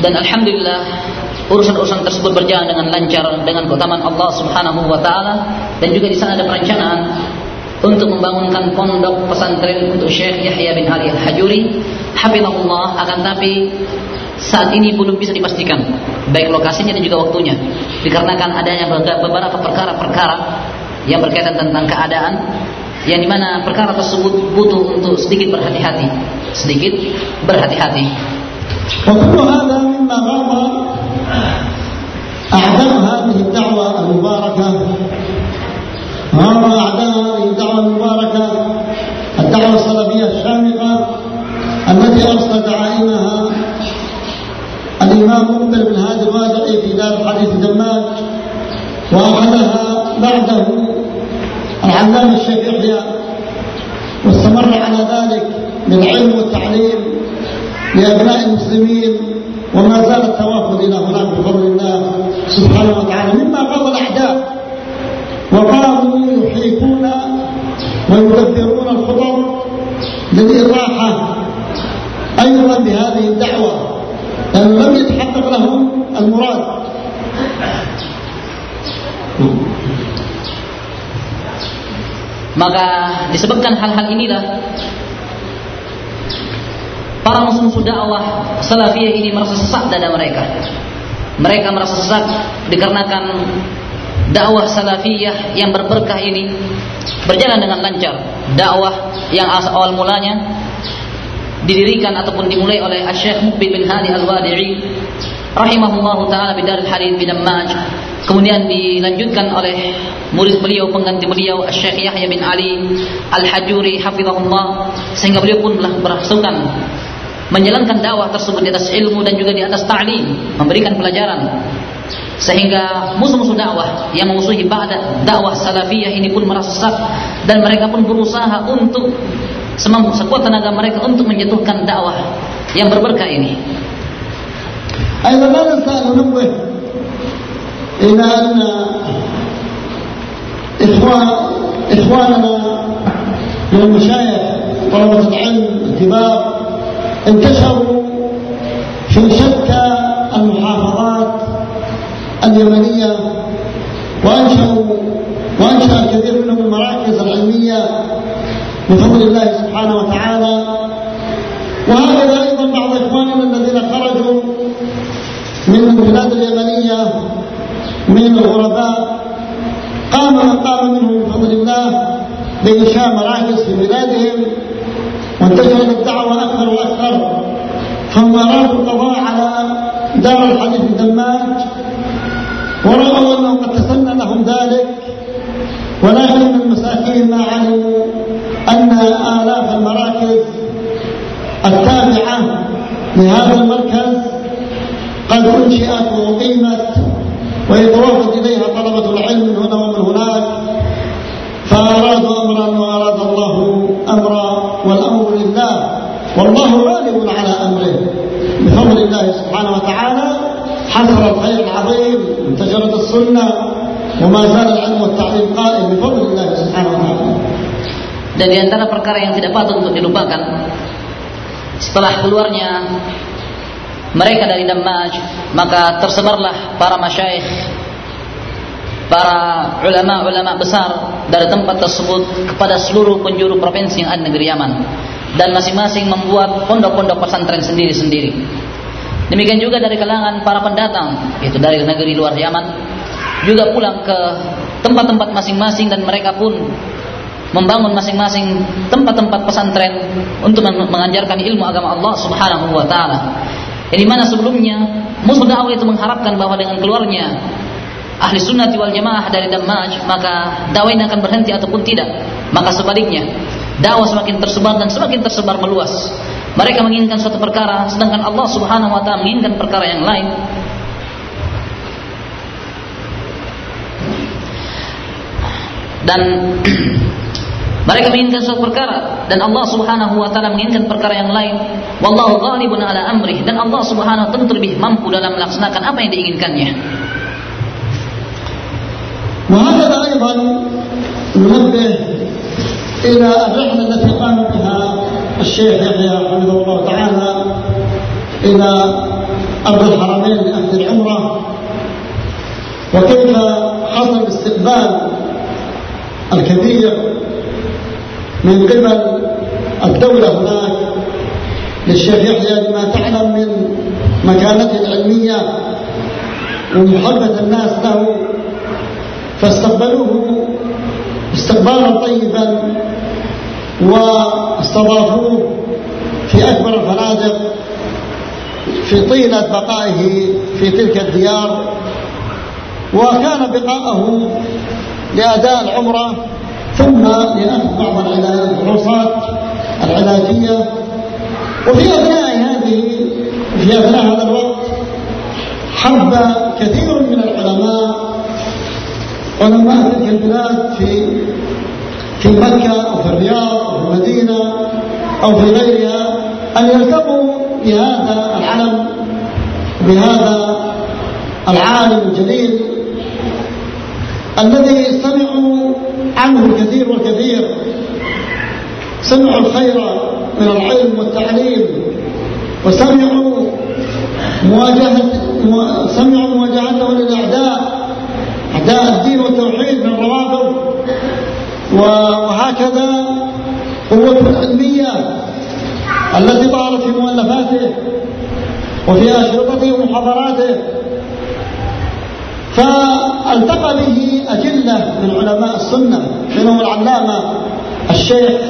dan alhamdulillah urusan-urusan tersebut berjalan dengan lancar dengan keutamaan Allah Subhanahu wa taala. Dan juga di sana ada perencanaan untuk membangunkan pondok pesantren untuk Syekh Yahya bin Ali Al-Hajuri. Hafizahullah akan tapi saat ini belum bisa dipastikan baik lokasinya dan juga waktunya. Dikarenakan adanya beberapa perkara-perkara yang berkaitan tentang keadaan yang di mana perkara tersebut butuh untuk sedikit berhati-hati. Sedikit berhati-hati وكل هذا مما غاب أعداء هذه الدعوة المباركة. غاب أعداء هذه الدعوة المباركة. Disebabkan hal-hal inilah. Para musuh dakwah salafiyah ini merasa sesak dada mereka. Mereka merasa sesak dikarenakan dakwah salafiyah yang berberkah ini berjalan dengan lancar. Dakwah yang awal mulanya didirikan ataupun dimulai oleh Syekh Mukbil bin Hadi Al-Wadi'i rahimahullahu taala di Darul Hadith bin Dammaj kemudian dilanjutkan oleh murid beliau pengganti beliau Syekh Yahya bin Ali Al-Hajuri hafizahullah sehingga beliau pun telah berasukan menjalankan dakwah tersebut di atas ilmu dan juga di atas ta'lim, memberikan pelajaran. Sehingga musuh-musuh dakwah yang memusuhi ba'da dakwah salafiyah ini pun merasa sesat dan mereka pun berusaha untuk semampu sekuat tenaga mereka untuk menjatuhkan dakwah yang berberkah ini. أيضا لا ننسى أن ننبه إلى أن إخوان إخواننا من المشايخ طلبة العلم الكبار انتشروا في شتى المحافظات اليمنية وأنشأوا وأنشأ الكثير منهم المراكز العلمية بفضل الله سبحانه وتعالى وهكذا أيضا بعض إخواننا الذين خرجوا من البلاد اليمنية من الغرباء قام من قام منهم بفضل الله بإنشاء مراكز في بلادهم وانتشرت الدعوة أكثر وأكثر. فهم أرادوا القضاء على دار الحديث الدماج ورأوا أنه قد تسنى لهم ذلك ولكن المساكين ما علموا أن آلاف المراكز التابعة لهذا المركز قد أنشئت وأقيمت انتشرت السنة وما زال العلم والتعليم قائم بفضل الله سبحانه وتعالى Dan di antara perkara yang tidak patut untuk dilupakan setelah keluarnya mereka dari Damaj, maka tersebarlah para masyayikh, para ulama-ulama besar dari tempat tersebut kepada seluruh penjuru provinsi yang ada negeri Yaman dan masing-masing membuat pondok-pondok pesantren sendiri-sendiri. Demikian juga dari kalangan para pendatang, yaitu dari negeri luar Yaman, juga pulang ke tempat-tempat masing-masing dan mereka pun membangun masing-masing tempat-tempat pesantren untuk mengajarkan ilmu agama Allah Subhanahu wa taala. Yang mana sebelumnya musuh dakwah itu mengharapkan bahwa dengan keluarnya ahli sunnati wal jamaah dari Damaj maka dakwah ini akan berhenti ataupun tidak. Maka sebaliknya dakwah semakin tersebar dan semakin tersebar meluas. Mereka menginginkan suatu perkara sedangkan Allah Subhanahu wa taala menginginkan perkara yang lain. Dan Mereka menginginkan suatu perkara dan Allah Subhanahu wa taala menginginkan perkara yang lain. Wallahu ghalibun ala amrih dan Allah Subhanahu wa taala tentu lebih mampu dalam melaksanakan apa yang diinginkannya. وهكذا أيضا ننبه إلى الرحلة التي قام بها الشيخ يحيى حفظه الله تعالى إلى أرض الحرمين لأهل العمرة وكيف حصل الاستقبال الكبير من قبل الدولة هناك للشيخ يحيى لما تعلم من مكانته العلمية ومحبة الناس له فاستقبلوه استقبالا طيبا واستضافوه في أكبر الفنادق في طيلة بقائه في تلك الديار وكان بقاءه لأداء العمرة ثم لأخذ بعض الفحوصات العلاجية وفي أثناء هذه في أثناء هذا الوقت حب كثير من العلماء علماء تلك البلاد في في مكة أو في الرياض أو في المدينة أو في غيرها أن يلتقوا بهذا العلم بهذا العالم الجليل. الذي سمعوا عنه الكثير والكثير. سمعوا الخير من العلم والتعليم وسمعوا مواجهة سمعوا مواجهته للأعداء أعداء الدين والتوحيد من الروابط وهكذا قوته العلمية التي ظهرت في مؤلفاته وفي أشرطته ومحاضراته. فالتقى به أجلة من علماء السنة منهم العلامة الشيخ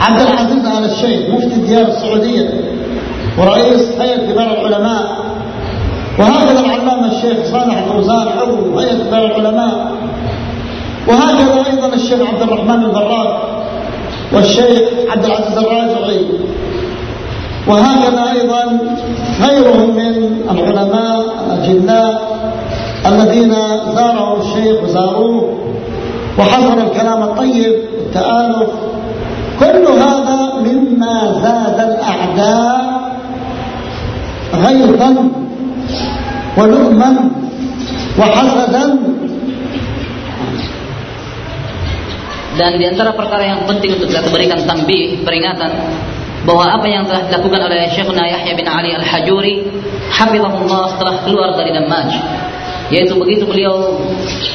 عبد العزيز آل الشيخ مفتي الديار السعودية ورئيس هيئة كبار العلماء. وهكذا العلامة الشيخ صالح الفوزان عضو هيئة كبار العلماء. وهكذا أيضا الشيخ عبد الرحمن البراك والشيخ عبد العزيز الراجعي. وهكذا أيضا غيرهم من العلماء الأجلاء الذين زاروا الشيخ وزاروه وحضروا الكلام الطيب والتآلف كل هذا مما زاد الأعداء غيظا ولؤما وحسدا Dan di antara perkara yang penting untuk kita berikan tambih, peringatan bahwa apa yang telah dilakukan oleh Syekhuna Yahya bin Ali Al-Hajuri hafizahullah setelah keluar dari Damaj yaitu begitu beliau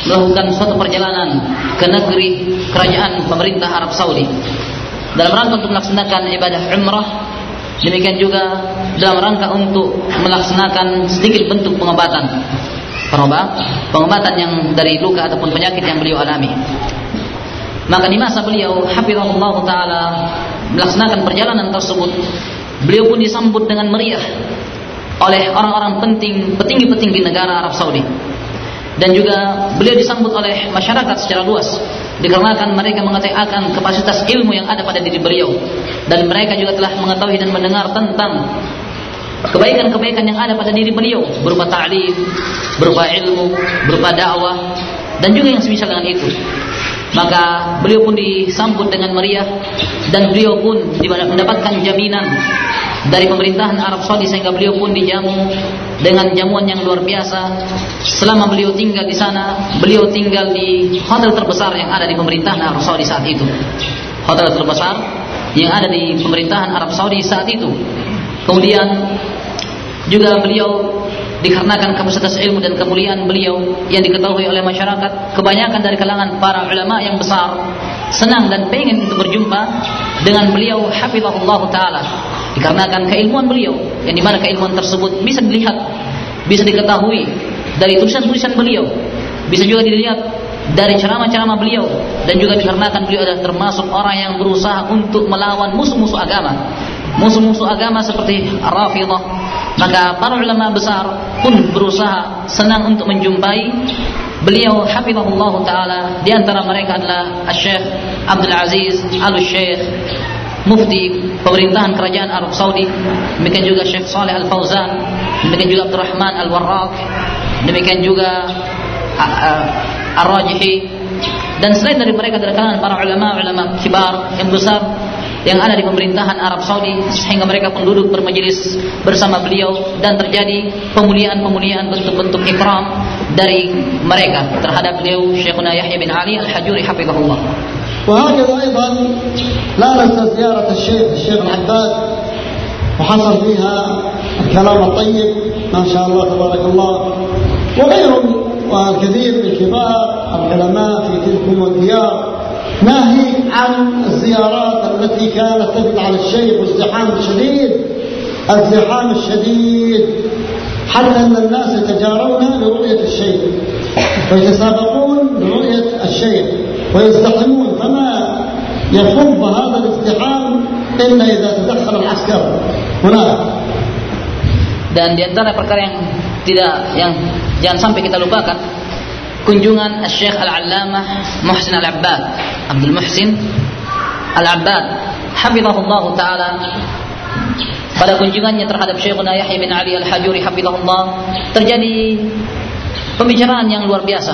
melakukan suatu perjalanan ke negeri kerajaan pemerintah Arab Saudi. Dalam rangka untuk melaksanakan ibadah umrah demikian juga dalam rangka untuk melaksanakan sedikit bentuk pengobatan. Perobat pengobatan yang dari luka ataupun penyakit yang beliau alami. Maka di masa beliau hafizahullah taala melaksanakan perjalanan tersebut, beliau pun disambut dengan meriah oleh orang-orang penting, petinggi-petinggi negara Arab Saudi. Dan juga beliau disambut oleh masyarakat secara luas dikarenakan mereka mengatakan kapasitas ilmu yang ada pada diri beliau dan mereka juga telah mengetahui dan mendengar tentang kebaikan-kebaikan yang ada pada diri beliau berupa ta'lim, berupa ilmu, berupa dakwah dan juga yang semisal dengan itu. Maka beliau pun disambut dengan meriah dan beliau pun mendapatkan jaminan dari pemerintahan Arab Saudi sehingga beliau pun dijamu dengan jamuan yang luar biasa. Selama beliau tinggal di sana, beliau tinggal di hotel terbesar yang ada di pemerintahan Arab Saudi saat itu. Hotel terbesar yang ada di pemerintahan Arab Saudi saat itu. Kemudian juga beliau dikarenakan kapasitas ilmu dan kemuliaan beliau yang diketahui oleh masyarakat kebanyakan dari kalangan para ulama yang besar senang dan pengen untuk berjumpa dengan beliau hafizahullah taala. Dikarenakan keilmuan beliau yang di mana keilmuan tersebut bisa dilihat bisa diketahui dari tulisan-tulisan beliau bisa juga dilihat dari ceramah-ceramah beliau dan juga dikarenakan beliau adalah termasuk orang yang berusaha untuk melawan musuh-musuh agama musuh-musuh agama seperti Rafidah. Maka para ulama besar pun berusaha senang untuk menjumpai beliau hafizahullah taala. Di antara mereka adalah Syekh Abdul Aziz Al-Syekh mufti pemerintahan kerajaan Arab Saudi. Demikian juga Syekh Saleh Al Fauzan demikian juga Abdul Rahman Al Warraq demikian juga Ar-Rajihi. Dan selain dari mereka dari kalangan para ulama-ulama kibar yang besar yang ada di pemerintahan Arab Saudi sehingga mereka pun duduk bermajelis bersama beliau dan terjadi pemuliaan-pemuliaan bentuk-bentuk ikram dari mereka terhadap beliau Syekhuna Yahya bin Ali Al-Hajuri hafizahullah. وهكذا ايضا لا ننسى زياره الشيخ الشيخ العباد وحصل فيها الكلام الطيب ما شاء الله تبارك الله وغيرهم وكثير من كبار العلماء في تلكم الديار ناهيك عن الزيارات التي كانت تدل على الشيخ والازدحام الشديد؟ الازدحام الشديد. حتى أن الناس يتجارون لرؤيه الشيخ ويتسابقون لرؤيه الشيخ ويزدحمون. فما يفض هذا الازدحام إلا إذا تدخل العسكر هناك. Dan di antara perkara yang tidak yang jangan sampai kita lupakan kunjungan Syekh Al-Allamah Muhsin Al-Abbad Abdul Muhsin Al-Abbad hafizahullah taala pada kunjungannya terhadap Syekhuna Yahya bin Ali Al-Hajuri hafizahullah terjadi pembicaraan yang luar biasa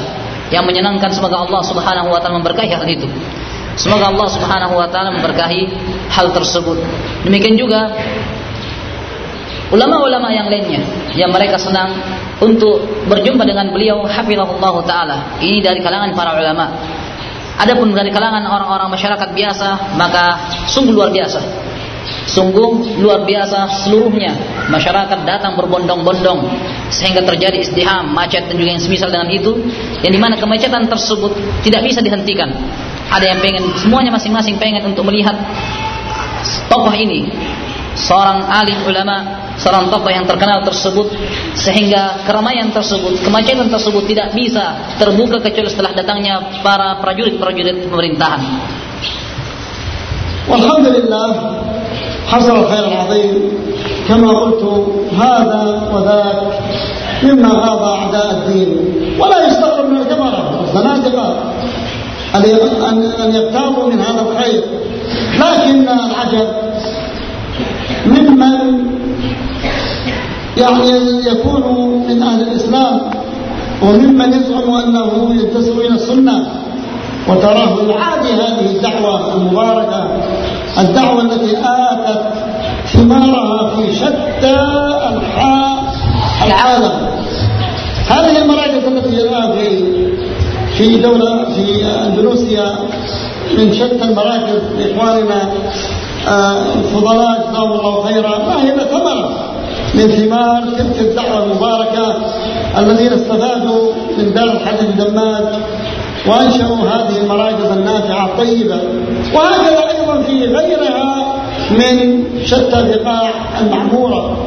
yang menyenangkan semoga Allah Subhanahu wa taala memberkahi hal itu. Semoga Allah Subhanahu wa taala memberkahi hal tersebut. Demikian juga ulama-ulama yang lainnya yang mereka senang untuk berjumpa dengan beliau hafizahullah taala. Ini dari kalangan para ulama. Adapun dari kalangan orang-orang masyarakat biasa, maka sungguh luar biasa. Sungguh luar biasa seluruhnya masyarakat datang berbondong-bondong sehingga terjadi istiham, macet dan juga yang semisal dengan itu yang di mana kemacetan tersebut tidak bisa dihentikan. Ada yang pengen semuanya masing-masing pengen untuk melihat tokoh ini seorang alim ulama, seorang tokoh yang terkenal tersebut sehingga keramaian tersebut, kemacetan tersebut tidak bisa terbuka kecuali setelah datangnya para prajurit-prajurit pemerintahan. لله حصل الخير العظيم كما قلت هذا وذاك مما غاب اعداء الدين ولا يستغرب من الجبره والزنادقه ان يغتابوا من هذا الخير لكن العجب ممن يعني يكون من أهل الإسلام وممن يزعم أنه ينتسب إلى السنة. وتراه يعادي هذه الدعوة المباركة الدعوة التي آتت ثمارها في شتى أنحاء العالم. هذه المراكز التي الآن في في دولة في أندونيسيا من شتى المراكز لإخواننا الفضلاء جزاهم الله خيرا. ما هي ثمرة من ثمار تلك الدعوة المباركة الذين استفادوا من دار الحديث دماج وأنشأوا هذه المراكز النافعة الطيبة. وهكذا أيضا في غيرها من شتى البقاع المعمورة.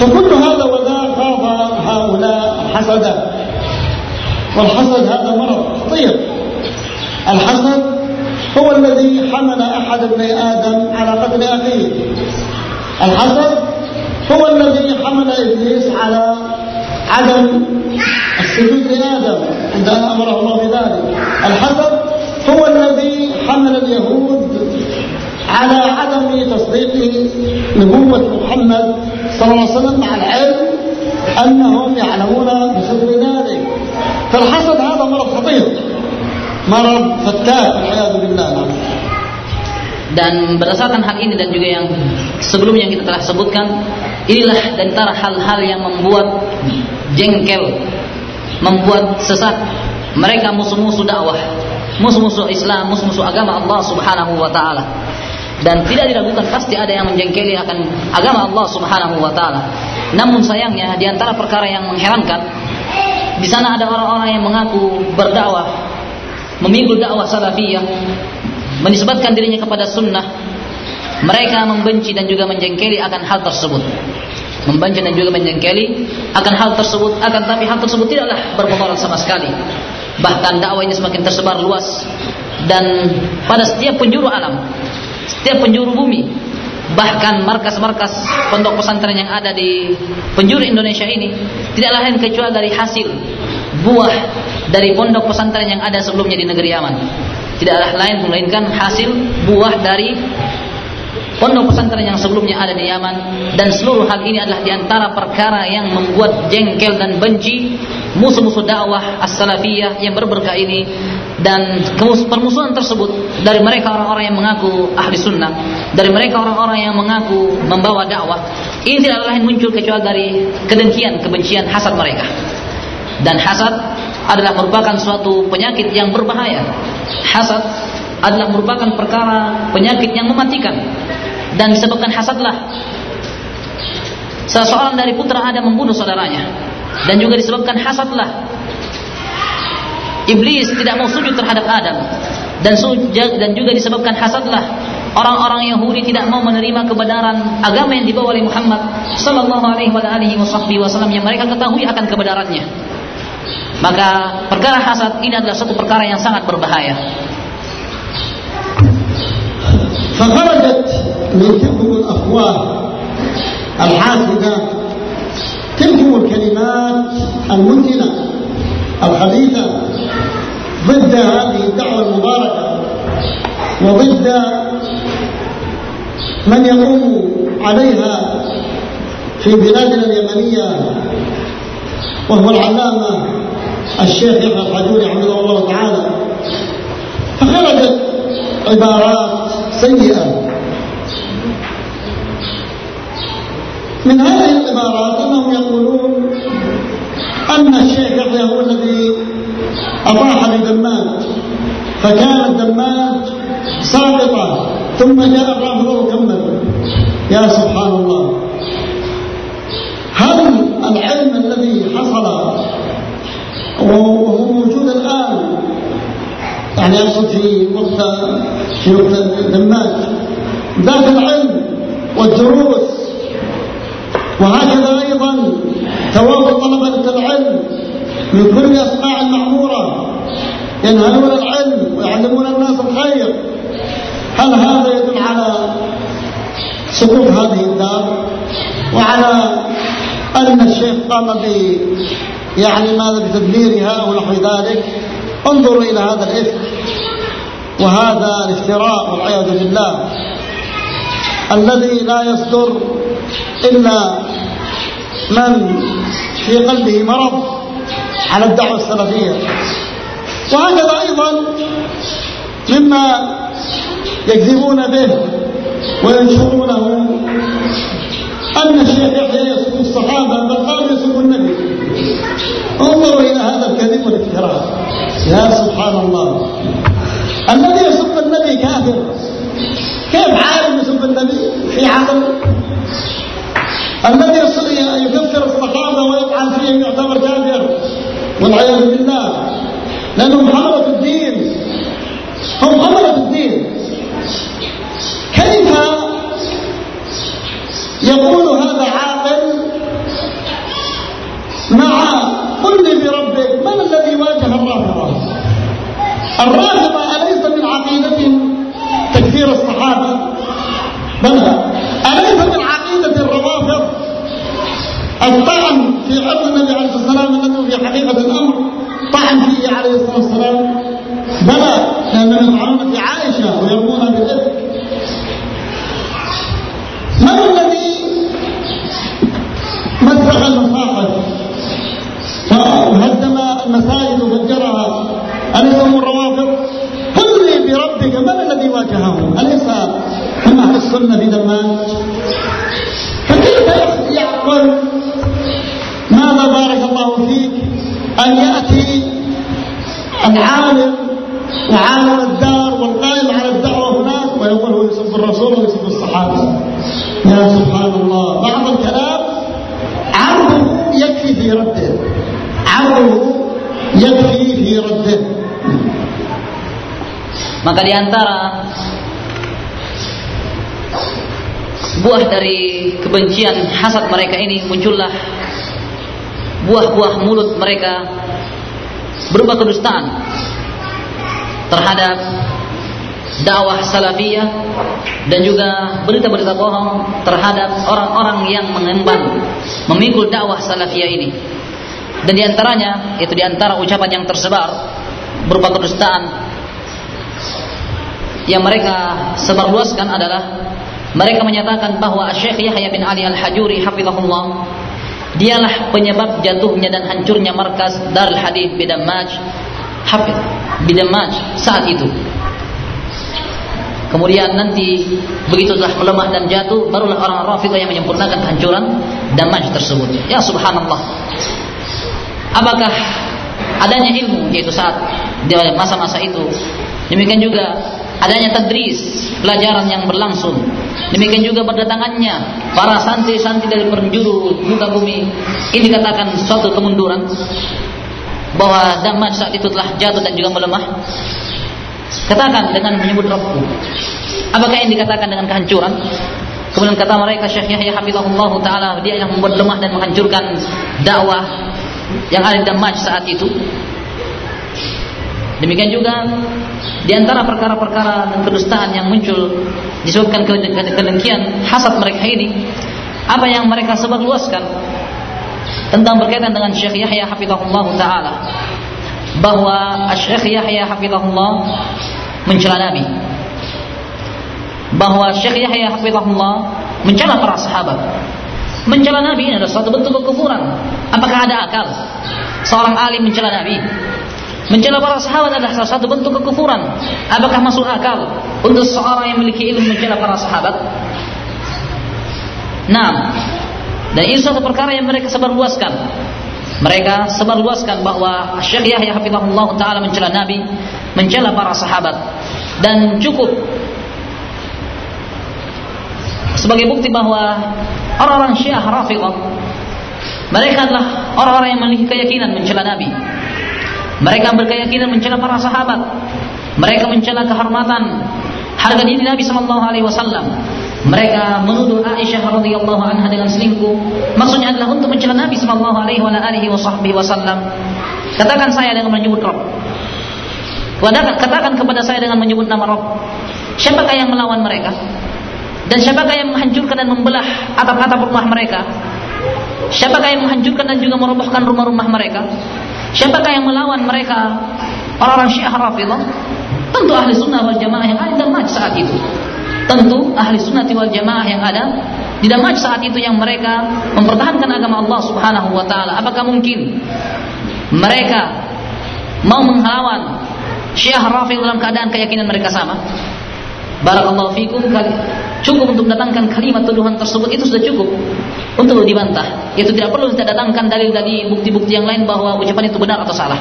فكل هذا وذاك خاض هؤلاء حسدا والحسد هذا مرض خطير الحسد هو الذي حمل أحد ابني آدم على قتل أخيه. الحسد هو الذي حمل إبليس على عدم السجود لآدم عند أن أمره الله بذلك. الحسد هو الذي حمل اليهود على عدم تصديق نبوة محمد صلى الله عليه وسلم مع العلم أنهم يعلمون بصدق ذلك. فالحسد هذا مرض خطير مرض فتاك والعياذ بالله. نعم. Dan berdasarkan hal ini dan juga yang sebelumnya yang kita telah sebutkan, inilah antara hal-hal yang membuat jengkel, membuat sesat mereka musuh-musuh dakwah, musuh-musuh Islam, musuh-musuh agama Allah Subhanahu wa taala. Dan tidak diragukan pasti ada yang menjengkeli akan agama Allah Subhanahu wa taala. Namun sayangnya di antara perkara yang mengherankan di sana ada orang-orang yang mengaku berdakwah, memikul dakwah salafiyah, menisbatkan dirinya kepada sunnah, mereka membenci dan juga menjengkeli akan hal tersebut. Membenci dan juga menjengkeli akan hal tersebut, akan tapi hal tersebut tidaklah berpengaruh sama sekali. Bahkan dakwah ini semakin tersebar luas dan pada setiap penjuru alam, setiap penjuru bumi, bahkan markas-markas pondok pesantren yang ada di penjuru Indonesia ini tidak lain kecuali dari hasil buah dari pondok pesantren yang ada sebelumnya di negeri Yaman tidaklah lain melainkan hasil buah dari pondok pesantren yang sebelumnya ada di Yaman. Dan seluruh hal ini adalah di antara perkara yang membuat jengkel dan benci musuh-musuh dakwah as-salafiyah yang berberkah ini. Dan permusuhan tersebut dari mereka orang-orang yang mengaku ahli sunnah dari mereka orang-orang yang mengaku membawa dakwah ini tidak lain muncul kecuali dari kedengkian kebencian hasad mereka. Dan hasad adalah merupakan suatu penyakit yang berbahaya. Hasad adalah merupakan perkara penyakit yang mematikan dan disebabkan hasadlah. Seseorang dari putra Adam membunuh saudaranya dan juga disebabkan hasadlah. Iblis tidak mau sujud terhadap Adam dan dan juga disebabkan hasadlah. Orang-orang Yahudi tidak mau menerima kebenaran agama yang dibawa oleh Muhammad sallallahu alaihi wasallam yang mereka ketahui akan kebenarannya. Maka perkara hasad ini adalah satu perkara yang sangat berbahaya. فخرجت من تلكم الأفواه الحاسدة. تلكم الكلمات المنتنة الخبيثة ضد هذه الدعوة المباركة وضد من يقوم عليها في بلادنا اليمنية وهو العلامة الشيخ يحيى الحجوري حفظه الله تعالى. فخرجت عبارات سيئة. من هذه العبارات أنهم يقولون أن الشيخ يحيى هو الذي أطاح بدماج فكان الدماج ساقطة ثم جاء الرافضة وكمل يا سبحان الله. هل العلم الذي حصل وهو أقصد في وقت في وقت الدماج ذاك العلم والدروس. وهكذا أيضا توافد طلبة العلم من كل الأصقاع المعمورة. ينهلون العلم ويعلمون الناس الخير. هل هذا يدل على سقوط هذه الدار؟ وعلى أن الشيخ قام ب يعني ماذا؟ بتدميرها أو نحو ذلك؟ انظروا إلى هذا الإفك وهذا الافتراء والعياذ بالله الذي لا يصدر إلا من في قلبه مرض على الدعوة السلفية. وهكذا أيضا مما يكذبون به وينشرونه أن الشيخ يحيى يسب الصحابة بل قال يسب النبي. انظروا إلى هذا الكذب والافتراء. يا سبحان الله. الذي يسب النبي كافر. كيف عالم يسب النبي في عقل؟ الذي يكفر الصحابة ويطعن فيهم يعتبر كافر. والعياذ بالله. لأنهم حملة الدين. هم حملة الدين. كيف يقول هذا عاقل مع قل لي بربك من الذي واجه الرافضة الرافضة أليس من عقيدتهم تكفير الصحابة؟ بلى. أليس من عقيدة الروافض؟ الطعن في عرض النبي عليه الصلاة والسلام أنه في حقيقة الأمر. طعن فيه عليه الصلاة والسلام. بلى. لأنهم يطعنون في عائشة ويرمونها بالإفك من الذي مزق المصاحف؟ وهدم المساجد وفجرها أليس الروافض. قل لي بربك من الذي واجههم أليس هم أهل السنة في دماج فكيف يعقل ماذا بارك الله فيك؟ أن يأتي العالم وعالم الدار والقائم على الدعوة هناك ويقول هو يسب الرسول ويسب الصحابة. يا سبحان الله. بعض الكلام عرضه يكفي في رده. عرضه يكفي في رده. Maka di antara buah dari kebencian hasad mereka ini muncullah buah-buah mulut mereka berupa kedustaan terhadap dakwah salafiyah dan juga berita-berita bohong terhadap orang-orang yang mengemban memikul dakwah salafiyah ini. Dan di antaranya itu di antara ucapan yang tersebar berupa kedustaan yang mereka sebarluaskan adalah mereka menyatakan bahwa Syekh Yahya bin Ali Al-Hajuri hafizahullah dialah penyebab jatuhnya dan hancurnya markas Darul Hadis Bidamaj Hafiz Bidamaj saat itu. Kemudian nanti begitu telah melemah dan jatuh barulah orang Rafidah yang menyempurnakan kehancuran Damaj tersebut. Ya subhanallah. Apakah adanya ilmu yaitu saat masa-masa itu demikian juga adanya tadris pelajaran yang berlangsung. Demikian juga berdatangannya para santri-santri dari penjuru muka bumi. Ini dikatakan suatu kemunduran bahwa Damaj saat itu telah jatuh dan juga melemah. Katakan dengan menyebut Rabbku apakah yang dikatakan dengan kehancuran? Kemudian kata mereka Syekh Yahya Hafizahullah Ta'ala dia yang membuat lemah dan menghancurkan dakwah yang ada di Damaj saat itu Demikian juga di antara perkara-perkara dan kedustaan yang muncul disebabkan kedengkian hasad mereka ini apa yang mereka sebarluaskan tentang berkaitan dengan Syekh Yahya hafizahullah taala bahwa Syekh Yahya hafizahullah mencela Nabi bahwa Syekh Yahya hafizahullah mencela para sahabat. Mencela Nabi ini adalah suatu bentuk kekufuran. Apakah ada akal? Seorang alim mencela Nabi Mencela para sahabat adalah salah satu bentuk kekufuran. Apakah masuk akal untuk seorang yang memiliki ilmu mencela para sahabat? Nah, dan ini suatu perkara yang mereka sebarluaskan. Mereka sebarluaskan bahwa Syekh Yahya Hafizahullah Ta'ala mencela Nabi, mencela para sahabat. Dan cukup sebagai bukti bahwa orang-orang Syiah Rafiqah mereka adalah orang-orang yang memiliki keyakinan mencela Nabi mereka berkeyakinan mencela para sahabat. Mereka mencela kehormatan harga diri Nabi Shallallahu Alaihi Wasallam. Mereka menuduh Aisyah radhiyallahu anha dengan selingkuh. Maksudnya adalah untuk mencela Nabi Shallallahu Alaihi Wasallam. Katakan saya dengan menyebut Rob. Katakan kepada saya dengan menyebut nama Rob. Siapakah yang melawan mereka? Dan siapakah yang menghancurkan dan membelah atap-atap rumah mereka? Siapakah yang menghancurkan dan juga merobohkan rumah-rumah mereka? Siapakah yang melawan mereka? Orang-orang Syiah Rafidah? Tentu ahli sunnah wal jamaah yang ada dan saat itu. tentu ahli sunnah wal jamaah yang ada di Damaj saat itu yang mereka mempertahankan agama Allah Subhanahu wa taala. Apakah mungkin mereka mau menghawan Syekh Rafi dalam keadaan keyakinan mereka sama? Barakallahu fikum cukup untuk mendatangkan kalimat tuduhan tersebut itu sudah cukup untuk dibantah. Itu tidak perlu kita datangkan dalil dari bukti-bukti yang lain bahwa ucapan itu benar atau salah.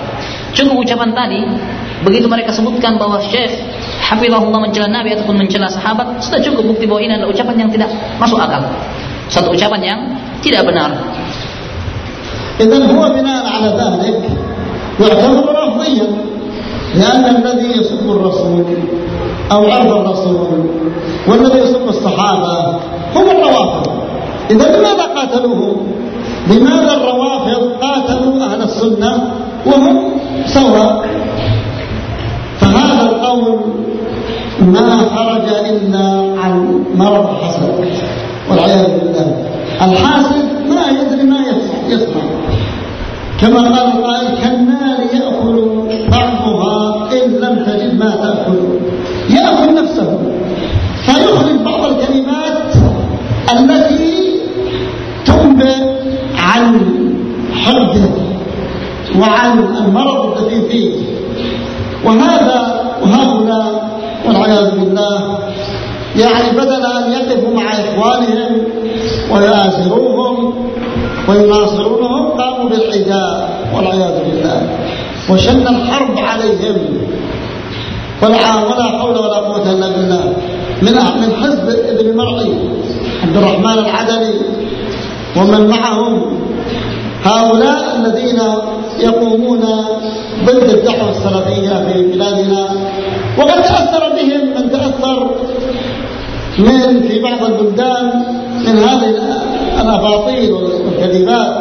Cukup ucapan tadi begitu mereka sebutkan bahwa Syekh Hafizahullah mencela Nabi ataupun mencela sahabat sudah cukup bukti bahwa ini adalah ucapan yang tidak masuk akal. Satu ucapan yang tidak benar. إذا هو بناء على ذلك يعتبر رفضيا لأن الذي يسب الرسول أو عرض الرسول والذي يسب الصحابة هم الروافض. إذا لماذا قاتلوهم لماذا الروافض قاتلوا أهل السنة وهم سواء؟ فهذا القول ما خرج إلا عن مرض الحسد والعياذ بالله. الحاسد ما يدري ما يصنع كما قال القائل كالنار يأكل وعن المرض الذي فيه. وهذا وهؤلاء والعياذ بالله يعني بدل أن يقفوا مع إخوانهم ويآزروهم ويناصرونهم قاموا بالحجاب والعياذ بالله. وشن الحرب عليهم. ولا ولا حول ولا قوة إلا بالله. من من حزب ابن مرعي عبد الرحمن العدلي ومن معهم هؤلاء الذين يقومون ضد الدعوة السلفية في بلادنا. وقد تأثر بهم من تأثر من في بعض البلدان من هذه الأباطيل والكذبات.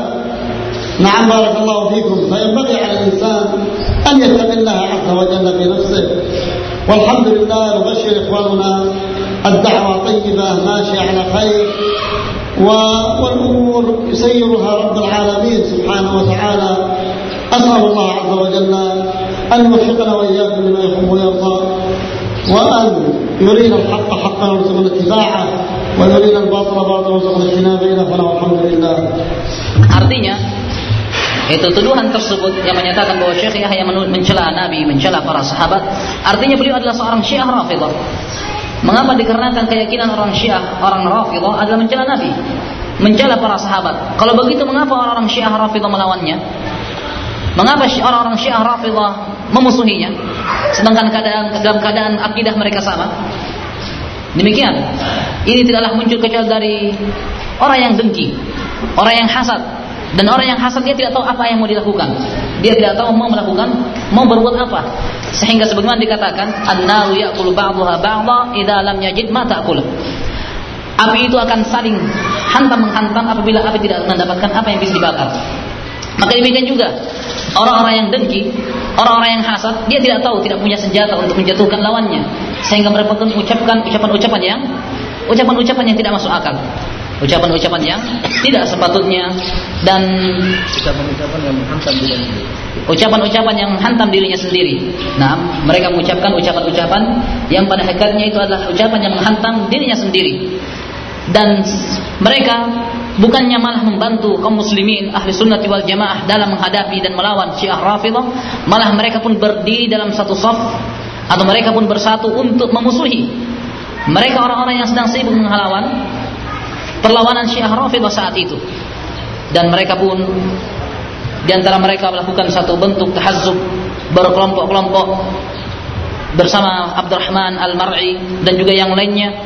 نعم بارك الله فيكم. فينبغي على الإنسان أن يتقي الله عز وجل في نفسه. والحمد لله نبشر إخواننا الدعوة طيبة ماشية على خير. والأمور يسيرها رب العالمين سبحانه وتعالى. أسأل الله عز وجل أن يوفقنا وإياكم لما يحب ويرضى وأن يرينا الحق حقا وارزقنا اتباعه ويرينا الباطل باطلا وارزقنا اجتنابه إنه والحمد لله Artinya itu tuduhan tersebut yang menyatakan bahwa Syekh Yahya mencela Nabi, mencela para sahabat, artinya beliau adalah seorang Syiah Rafidah. Mengapa dikarenakan keyakinan orang Syiah, orang Rafidah adalah mencela Nabi, mencela para sahabat. Kalau begitu mengapa orang-orang Syiah Rafidah melawannya? Mengapa orang-orang Syiah Rafidah memusuhinya sedangkan keadaan dalam keadaan akidah mereka sama? Demikian. Ini tidaklah muncul kecuali dari orang yang dengki, orang yang hasad, dan orang yang hasad dia tidak tahu apa yang mau dilakukan. Dia tidak tahu mau melakukan, mau berbuat apa. Sehingga sebagaimana dikatakan, "An-naru ya'kulu ba'daha ba'dha idza lam yajid ma ta'kul." Api itu akan saling hantam menghantam apabila api tidak mendapatkan apa yang bisa dibakar. Maka demikian juga orang-orang yang dengki, orang-orang yang hasad, dia tidak tahu, tidak punya senjata untuk menjatuhkan lawannya, sehingga mereka pun mengucapkan ucapan-ucapan yang ucapan-ucapan yang tidak masuk akal. Ucapan-ucapan yang tidak sepatutnya dan ucapan-ucapan yang menghantam dirinya sendiri. Ucapan-ucapan yang menghantam dirinya sendiri. Nah, mereka mengucapkan ucapan-ucapan yang pada hakikatnya itu adalah ucapan yang menghantam dirinya sendiri. Dan mereka bukannya malah membantu kaum muslimin ahli sunnati wal jamaah dalam menghadapi dan melawan syiah rafidah malah mereka pun berdiri dalam satu saf atau mereka pun bersatu untuk memusuhi. Mereka orang-orang yang sedang sibuk menghalau perlawanan syiah rafidah saat itu. Dan mereka pun di antara mereka melakukan satu bentuk tahazzub berkelompok-kelompok bersama Abdurrahman Al-Mar'i dan juga yang lainnya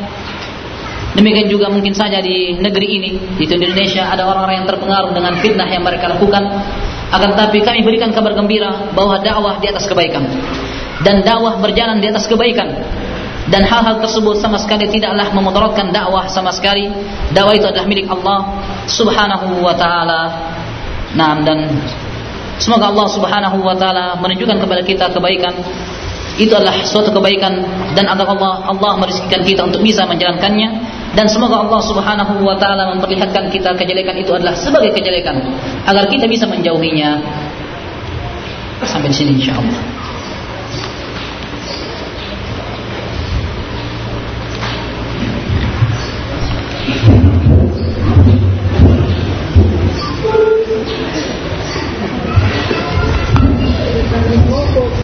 Demikian juga mungkin saja di negeri ini, di Indonesia ada orang-orang yang terpengaruh dengan fitnah yang mereka lakukan. Akan tetapi kami berikan kabar gembira bahwa dakwah di atas kebaikan dan dakwah berjalan di atas kebaikan dan hal-hal tersebut sama sekali tidaklah memudaratkan dakwah sama sekali. Dakwah itu adalah milik Allah Subhanahu wa taala. Nah, dan semoga Allah Subhanahu wa taala menunjukkan kepada kita kebaikan itu adalah suatu kebaikan dan Allah Allah merizkikan kita untuk bisa menjalankannya. Dan semoga Allah Subhanahu wa taala memperlihatkan kita kejelekan itu adalah sebagai kejelekan agar kita bisa menjauhinya. Sampai di sini insyaallah